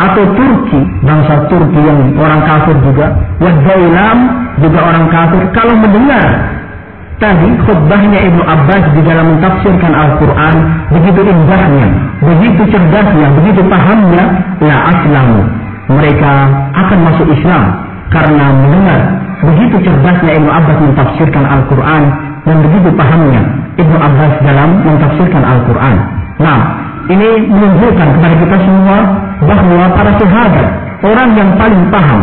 atau Turki, bangsa Turki yang orang kafir juga, Wadailam juga orang kafir, kalau mendengar tadi khutbahnya Ibnu Abbas di dalam mentafsirkan Al-Quran, begitu indahnya, begitu cerdasnya, begitu pahamnya, la aslamu. Mereka akan masuk Islam karena mendengar begitu cerdasnya Ibnu Abbas mentafsirkan Al-Quran dan begitu pahamnya Ibnu Abbas dalam mentafsirkan Al-Quran. Nah, ini menunjukkan kepada kita semua bahwa para sahabat orang yang paling paham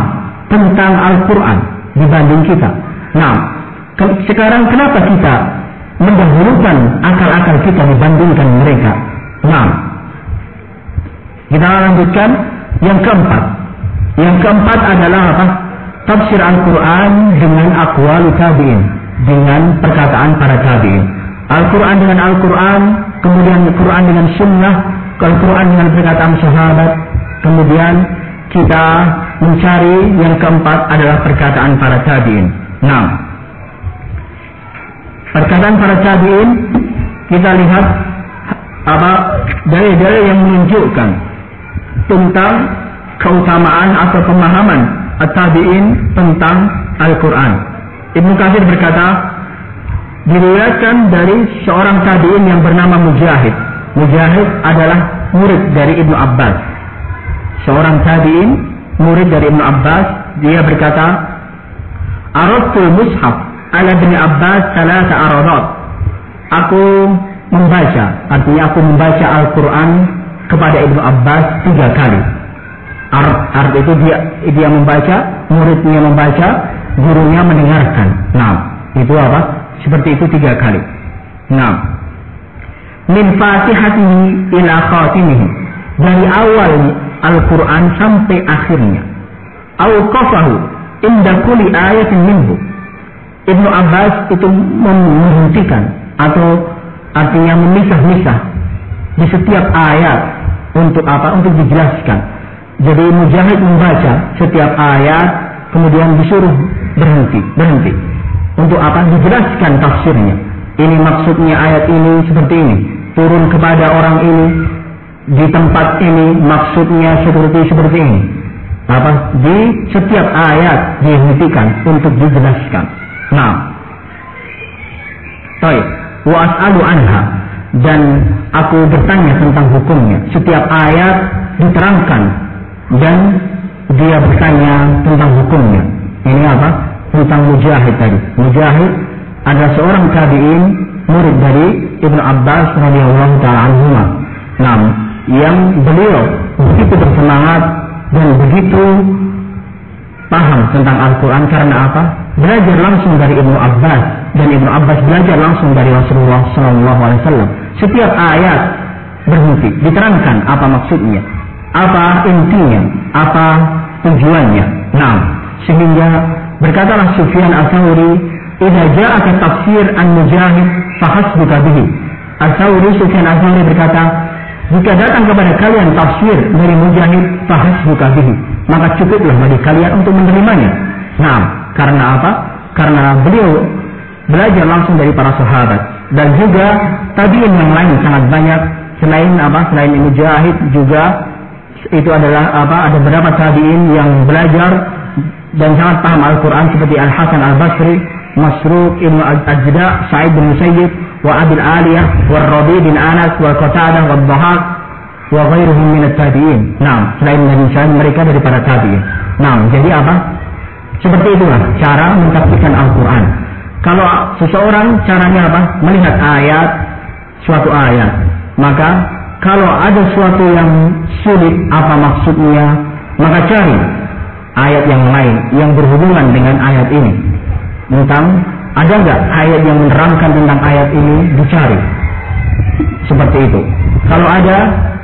tentang Al-Quran dibanding kita. Nah, sekarang kenapa kita mendahulukan akal-akal kita dibandingkan mereka? Nah, kita lanjutkan yang keempat. Yang keempat adalah apa? Tafsir Al-Quran dengan akwal tabi'in dengan perkataan para tabi'in. Al-Quran dengan Al-Quran, kemudian Al-Quran dengan Sunnah, Al-Quran dengan perkataan sahabat, kemudian kita mencari yang keempat adalah perkataan para tabi'in. Nah, perkataan para tabi'in kita lihat apa dalil-dalil yang menunjukkan tentang keutamaan atau pemahaman at-tabi'in tentang Al-Quran. Ibnu Katsir berkata, diriwayatkan dari seorang tabi'in yang bernama Mujahid. Mujahid adalah murid dari Ibnu Abbas. Seorang tabi'in, murid dari Ibnu Abbas, dia berkata, Aradtul mushaf ala bin Abbas salasa aradat. Aku membaca, artinya aku membaca Al-Quran kepada Ibnu Abbas tiga kali. Art, art itu dia dia membaca, muridnya membaca, gurunya mendengarkan. Nah, itu apa? Seperti itu tiga kali. Nah, min fatihatihi ila khatimihi. Dari awal Al-Quran sampai akhirnya. Awqafahu inda kulli ayatin minhu. Ibnu Abbas itu menghentikan atau artinya memisah-misah di setiap ayat untuk apa? Untuk dijelaskan. Jadi Mujahid membaca setiap ayat kemudian disuruh berhenti, berhenti. Untuk apa? Dijelaskan tafsirnya. Ini maksudnya ayat ini seperti ini. Turun kepada orang ini di tempat ini maksudnya seperti seperti ini. Apa? Di setiap ayat dihentikan untuk dijelaskan. Nah, Baik, wa as'alu anha dan aku bertanya tentang hukumnya. Setiap ayat diterangkan dan dia bertanya tentang hukumnya. Ini apa? Tentang Mujahid tadi. Mujahid adalah seorang tabi'in murid dari Ibnu Abbas radhiyallahu taala anhu. Nah, yang beliau begitu bersemangat dan begitu paham tentang Al-Quran karena apa? Belajar langsung dari Ibnu Abbas dan Ibnu Abbas belajar langsung dari Rasulullah Shallallahu Alaihi Wasallam. Setiap ayat berhenti, diterangkan apa maksudnya, apa intinya, apa tujuannya. Nah, sehingga berkatalah Sufyan Al-Thawri, "Idza ja'aka tafsir an-mujahid fahasbuka bihi." Al-Thawri Sufyan Al-Thawri berkata, "Jika datang kepada kalian tafsir dari mujahid fahasbuka bihi." Maka cukuplah bagi kalian untuk menerimanya. Nah, karena apa? Karena beliau belajar langsung dari para sahabat dan juga tabiin yang lain sangat banyak selain apa? Selain mujahid juga itu adalah apa ada beberapa tabiin yang belajar dan sangat paham Al-Quran seperti Al Hasan Al Basri Masruq Ibnu Ajda, Sa'id bin Musayyib, wa Abil Aliyah, wa Rabi bin Anas, wa Qatadah, wa Dhahak, wa ghairuhum min tabi'in. Nah, selain Sa'id mereka dari para tabi'in. Nah, jadi apa? Seperti itulah cara mentafsirkan Al-Qur'an. Kalau seseorang caranya apa? Melihat ayat suatu ayat, maka kalau ada suatu yang sulit apa maksudnya, maka cari ayat yang lain yang berhubungan dengan ayat ini. Tentang ada nggak ayat yang menerangkan tentang ayat ini dicari. Seperti itu. Kalau ada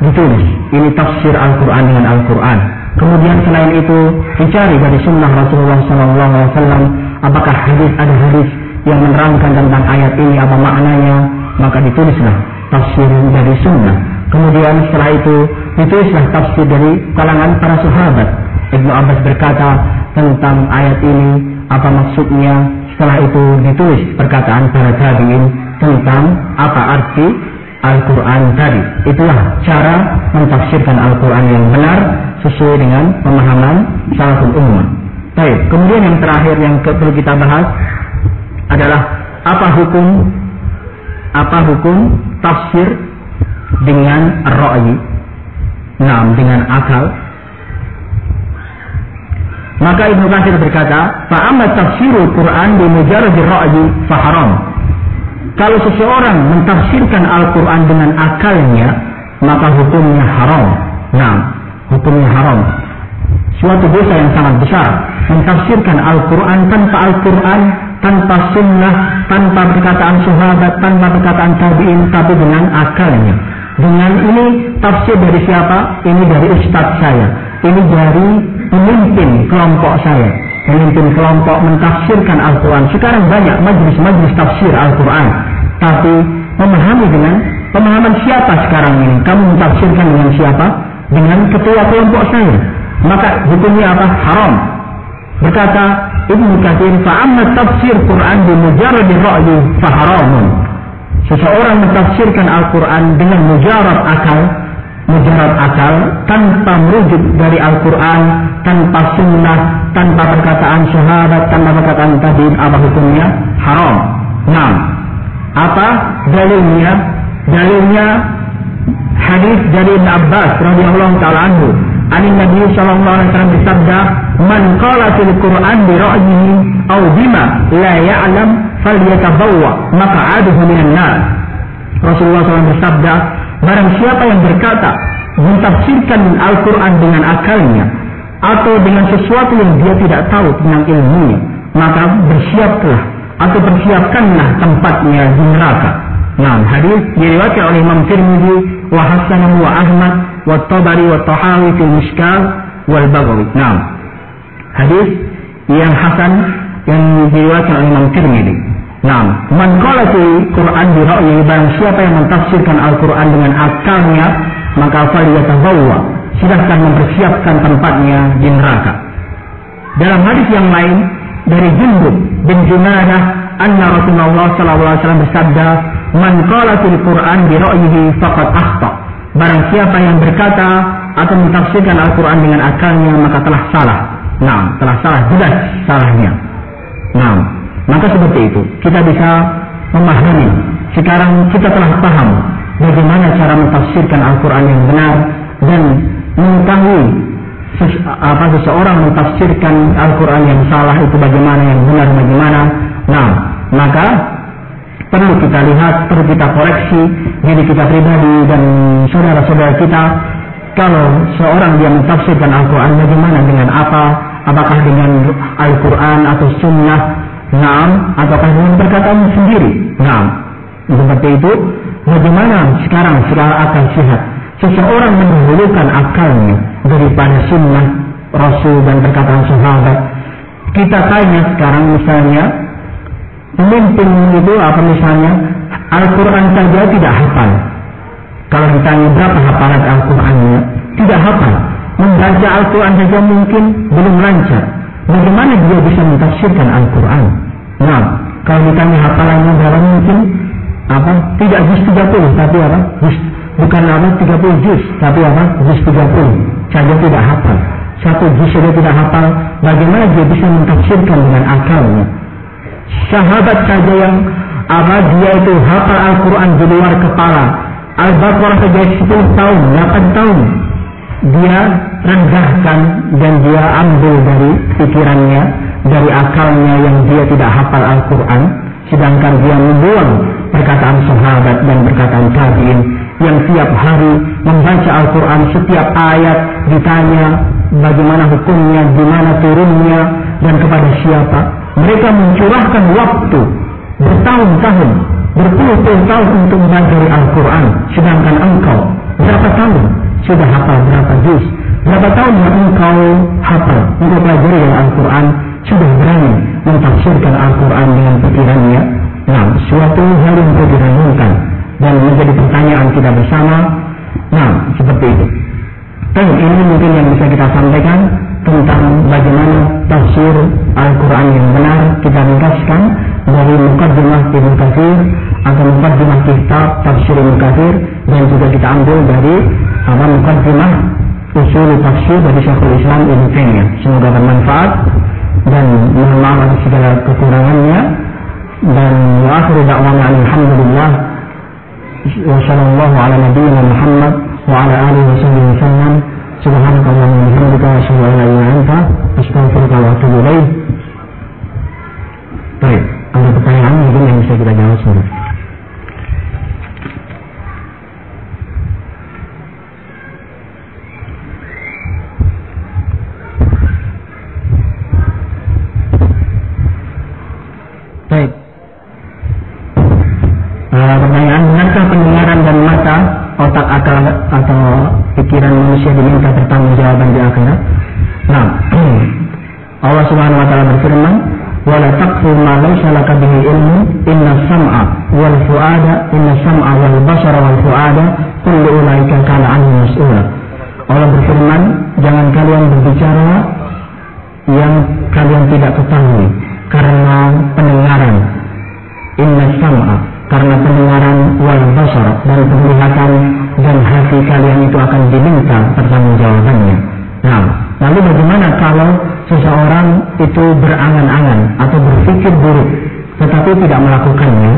ditulis. Ini tafsir Al-Quran dengan Al-Quran. Kemudian selain itu dicari dari sunnah Rasulullah SAW. Apakah hadis ada hadis yang menerangkan tentang ayat ini apa maknanya? Maka ditulislah tafsir dari sunnah. Kemudian setelah itu ditulislah tafsir dari kalangan para sahabat. Ibnu Abbas berkata tentang ayat ini apa maksudnya. Setelah itu ditulis perkataan para tabiin tentang apa arti Al-Quran tadi. Itulah cara mentafsirkan Al-Quran yang benar sesuai dengan pemahaman salaful ummah. Baik, kemudian yang terakhir yang perlu kita bahas adalah apa hukum apa hukum tafsir dengan ra'yi. Nah, dengan akal. Maka Ibnu Katsir berkata, "Fa amma tafsirul Quran bi mujarrad ra'yi fa haram." Kalau seseorang mentafsirkan Al-Quran dengan akalnya, maka hukumnya haram. Nah, hukumnya haram. Suatu dosa yang sangat besar. Mentafsirkan Al-Quran tanpa Al-Quran, tanpa sunnah, tanpa perkataan sahabat, tanpa perkataan tabi'in, tapi dengan akalnya. Dengan ini tafsir dari siapa? Ini dari ustadz saya. Ini dari pemimpin kelompok saya memimpin kelompok mentafsirkan Al-Quran. Sekarang banyak majlis-majlis tafsir Al-Quran. Tapi memahami dengan pemahaman siapa sekarang ini? Kamu mentafsirkan dengan siapa? Dengan ketua kelompok saya. Maka hukumnya apa? Haram. Berkata Ibnu Katsir, "Fa'amma tafsir Quran bi mujarrad ra'yi fa haramun." Seseorang mentafsirkan Al-Quran dengan mujarab akal, mujarab akal tanpa merujuk dari Al-Quran, tanpa sunnah, tanpa perkataan syahadat, tanpa perkataan tadi apa hukumnya? Haram. Nah, apa dalilnya? Dalilnya hadis dari Ibn Abbas radhiyallahu taala anhu. Ani Nabi sallallahu alaihi wasallam bersabda, "Man qala fil Qur'an bi ra'yihi aw bima la ya'lam falyatabawwa maq'adahu minan nar." Rasulullah SAW bersabda, Barang siapa yang berkata mentafsirkan Al-Quran dengan akalnya atau dengan sesuatu yang dia tidak tahu tentang ilmunya, maka bersiaplah atau persiapkanlah tempatnya di neraka. Nah, hadis diriwayatkan oleh Imam Tirmidzi wa Hasanahu wa Ahmad wa Tabari wa Tahawi fil Mishkal wal Baghawi. Nah, hadis yang hasan yang diriwayatkan oleh Imam Tirmidzi. Nah, man qala fi Quran bi ra'yi barang siapa yang mentafsirkan Al-Quran dengan akalnya, maka falyatahawwa. Silahkan mempersiapkan tempatnya di neraka. Dalam hadis yang lain dari Jundub bin Junadah anna Rasulullah sallallahu alaihi wasallam bersabda, "Man qala fil Quran bi ra'yihi faqad akhta." Barang siapa yang berkata atau mentafsirkan Al-Quran dengan akalnya maka telah salah. Nah, telah salah jelas salahnya. Nah, maka seperti itu, kita bisa memahami. Sekarang kita telah paham bagaimana cara mentafsirkan Al-Quran yang benar dan mengetahui apa seseorang mentafsirkan Al-Quran yang salah itu bagaimana, yang benar bagaimana. Nah, maka perlu kita lihat, perlu kita koreksi diri kita pribadi dan saudara-saudara kita. Kalau seorang dia mentafsirkan Al-Quran bagaimana dengan apa? Apakah dengan Al-Quran atau Sunnah Naam, ataukah dengan perkataan sendiri? Naam. Seperti itu, bagaimana sekarang secara akal sehat? Seseorang mendahulukan akalnya daripada sunnah Rasul dan perkataan sahabat. Kita tanya sekarang misalnya, pemimpin itu apa misalnya, Al-Quran saja tidak hafal. Kalau ditanya berapa hafalan Al-Qurannya, tidak hafal. Membaca Al-Quran saja mungkin belum lancar. Bagaimana dia bisa mentafsirkan Al-Quran? Nah, kalau ditanya hafalannya berapa mungkin apa? Tidak juz 30, tapi apa? Juz bukan apa 30 juz, tapi apa? Juz 30. Saja tidak hafal. Satu juz saja tidak hafal, bagaimana dia bisa mentafsirkan dengan akalnya? Sahabat saja yang apa dia itu hafal Al-Quran di luar kepala. Al-Baqarah saja 10 tahun, 8 tahun. Dia rendahkan dan dia ambil dari pikirannya, dari akalnya yang dia tidak hafal Al-Quran. Sedangkan dia membuang perkataan sahabat dan perkataan tabi'in yang tiap hari membaca Al-Quran setiap ayat ditanya bagaimana hukumnya, di mana turunnya, dan kepada siapa. Mereka mencurahkan waktu bertahun-tahun, berpuluh-puluh tahun untuk mempelajari Al-Quran. Sedangkan engkau berapa tahun sudah hafal berapa juz? Berapa tahun yang engkau hafal untuk pelajari Al-Quran sudah berani mentafsirkan Al-Quran dengan pikirannya? Nah, suatu hal yang direnungkan dan menjadi pertanyaan kita bersama. Nah, seperti itu. Dan ini mungkin yang bisa kita sampaikan tentang bagaimana tafsir Al-Quran yang benar kita ringkaskan dari Mukaddimah Ibn Kathir atau Mukaddimah Kitab Tafsir Ibn dan juga kita ambil dari apa Mukaddimah Usul Tafsir dari Syekhul Islam Ibn Taimiyah. Semoga bermanfaat dan mohon maaf atas segala kekurangannya dan wa akhiru da'wana alhamdulillah nabiyyina Muhammad wa ala alihi wa sahbihi wasallam subhanakallahumma wa bihamdika asyhadu an la ilaha illa anta astaghfiruka wa atubu ilaik Baik, ada pertanyaan mungkin yang bisa kita jawab sebentar. Baik. Uh, pertanyaan, benarkah atau pikiran manusia diminta pertanggungjawaban di akhirat? Nah, (clears throat) Allah Subhanahu wa taala berfirman, "Wala taqfu ma laysa laka bihi ilmu, inna sam'a wal fu'ada, inna sam'a wal basara wal fu'ada, kullu ulaika kana anhu mas'ula." Allah berfirman, jangan kalian berbicara yang kalian tidak ketahui karena pendengaran inna sam'a karena pendengaran wal basar dan penglihatan dan hati kalian itu akan diminta pertanggungjawabannya. Nah, lalu bagaimana kalau seseorang itu berangan-angan atau berpikir buruk tetapi tidak melakukannya,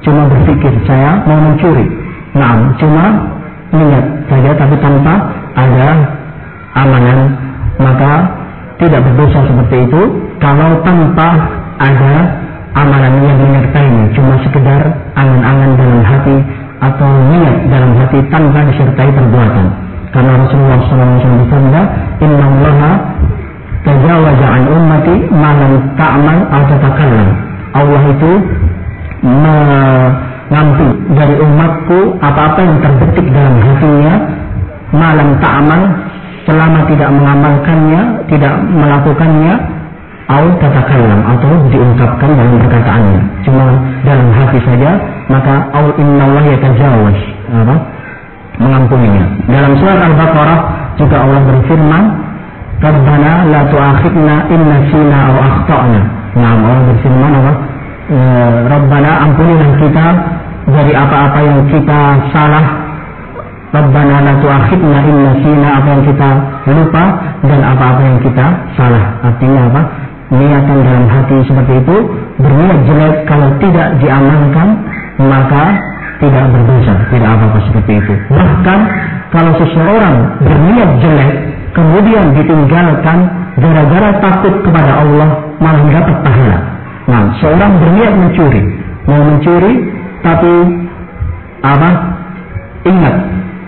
cuma berpikir saya mau mencuri. Nah, cuma niat saja tapi tanpa ada amanan, maka tidak berdosa seperti itu kalau tanpa ada amalan yang menyertainya cuma sekedar angan-angan dalam hati atau niat dalam hati tanpa disertai perbuatan. Karena Rasulullah SAW bersabda Inna Allah tajawaza an ummati malam ta'mal atau tatakallam Allah itu mengampu dari umatku apa-apa yang terbetik dalam hatinya malam ta'mal selama tidak mengamalkannya tidak melakukannya atau tatakallam atau diungkapkan dalam perkataannya. Cuma dalam hati saja maka au innallaha yatajawaz apa mengampuninya. Dalam surat al-baqarah juga Allah berfirman Rabbana la tu'akhidna in nasina aw akhtana. Nah Allah berfirman apa? E, Rabbana ampunilah kita dari apa-apa yang kita salah. Rabbana la tu'akhidna in nasina apa yang kita lupa dan apa-apa yang kita salah. Artinya apa niatan dalam hati seperti itu berniat jelek kalau tidak diamalkan maka tidak berdosa tidak apa-apa seperti itu. Bahkan kalau seseorang berniat jelek kemudian ditinggalkan gara-gara takut kepada Allah malah dapat pahala. Nah seorang berniat mencuri mau mencuri tapi apa? Ingat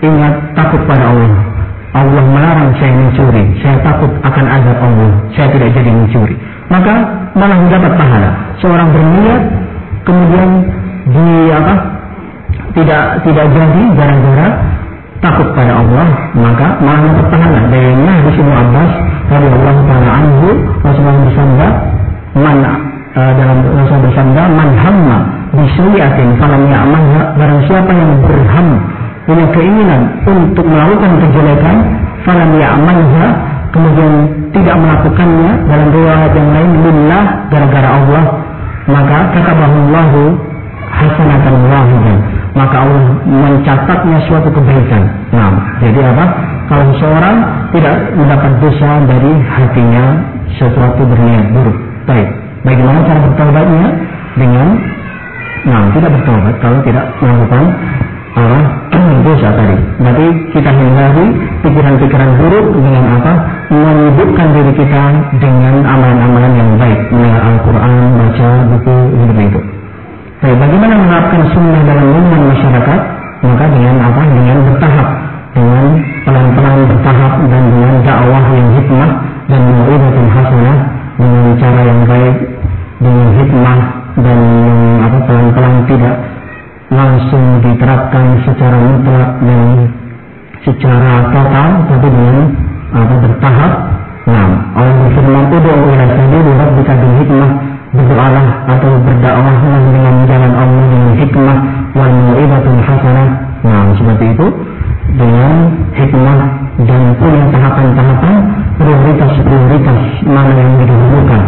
ingat takut pada Allah. Allah melarang saya mencuri saya takut akan azab Allah saya tidak jadi mencuri maka malah mendapat pahala. Seorang berniat kemudian di apa? Tidak tidak jadi gara-gara takut pada Allah, maka malah mendapat pahala. Dayanya di sini Abbas Allah taala anhu Rasulullah bersabda, "Man uh, dalam Rasul bersabda, "Man hamma bi sayyi'atin falam ya'malha" barang siapa yang berham punya keinginan untuk melakukan kejelekan falam ya'malha kemudian tidak melakukannya dalam riwayat yang lain lillah gara-gara Allah. Maka katabahullahu hasanatan wahidan. Maka Allah mencatatnya suatu kebaikan. Nah jadi apa? Kalau seorang tidak mendapat dosa dari hatinya sesuatu berniat buruk. Baik. Bagaimana cara bertobatnya dengan nah tidak bertobat kalau tidak melakukan Allah dosa tadi. Berarti kita hindari pikiran-pikiran buruk dengan apa? Menyibukkan diri kita dengan amalan-amalan yang baik, mendengar Al-Quran, baca buku, seperti itu. Baik, bagaimana menerapkan sunnah dalam lingkungan masyarakat? Maka dengan apa? Dengan bertahap, dengan pelan-pelan bertahap dan dengan dakwah yang hikmah dan mau'idatul hasanah dengan cara yang baik, dengan hikmah dan apa pelan-pelan tidak langsung diterapkan secara mutlak dan secara total tapi dengan apa bertahap? Nah Allah berfirman udah ila sabili rabbika bil hikmah. Berdoalah atau berdakwahlah dengan jalan Allah dengan hikmah wal mau'izatul hasanah. Nah seperti itu. Dengan hikmah dan punya tahapan-tahapan prioritas-prioritas mana yang didahulukan.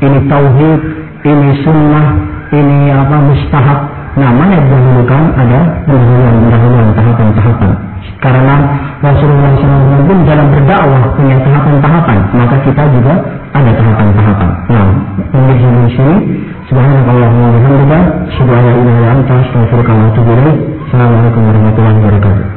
Ini tauhid ini sunnah ini apa mustahab. Nah, mana yang didahulukan? Ada pendahuluan-pendahuluan tahapan-tahapan. Karena Rasulullah SAW pun dalam berdakwah punya tahapan-tahapan, maka kita juga ada tahapan-tahapan. Nah, ini di sini, subhanallah wa bihamdika, subhanallah wa anta, astaghfiruka wa atubu ilaik. Assalamualaikum warahmatullahi wabarakatuh.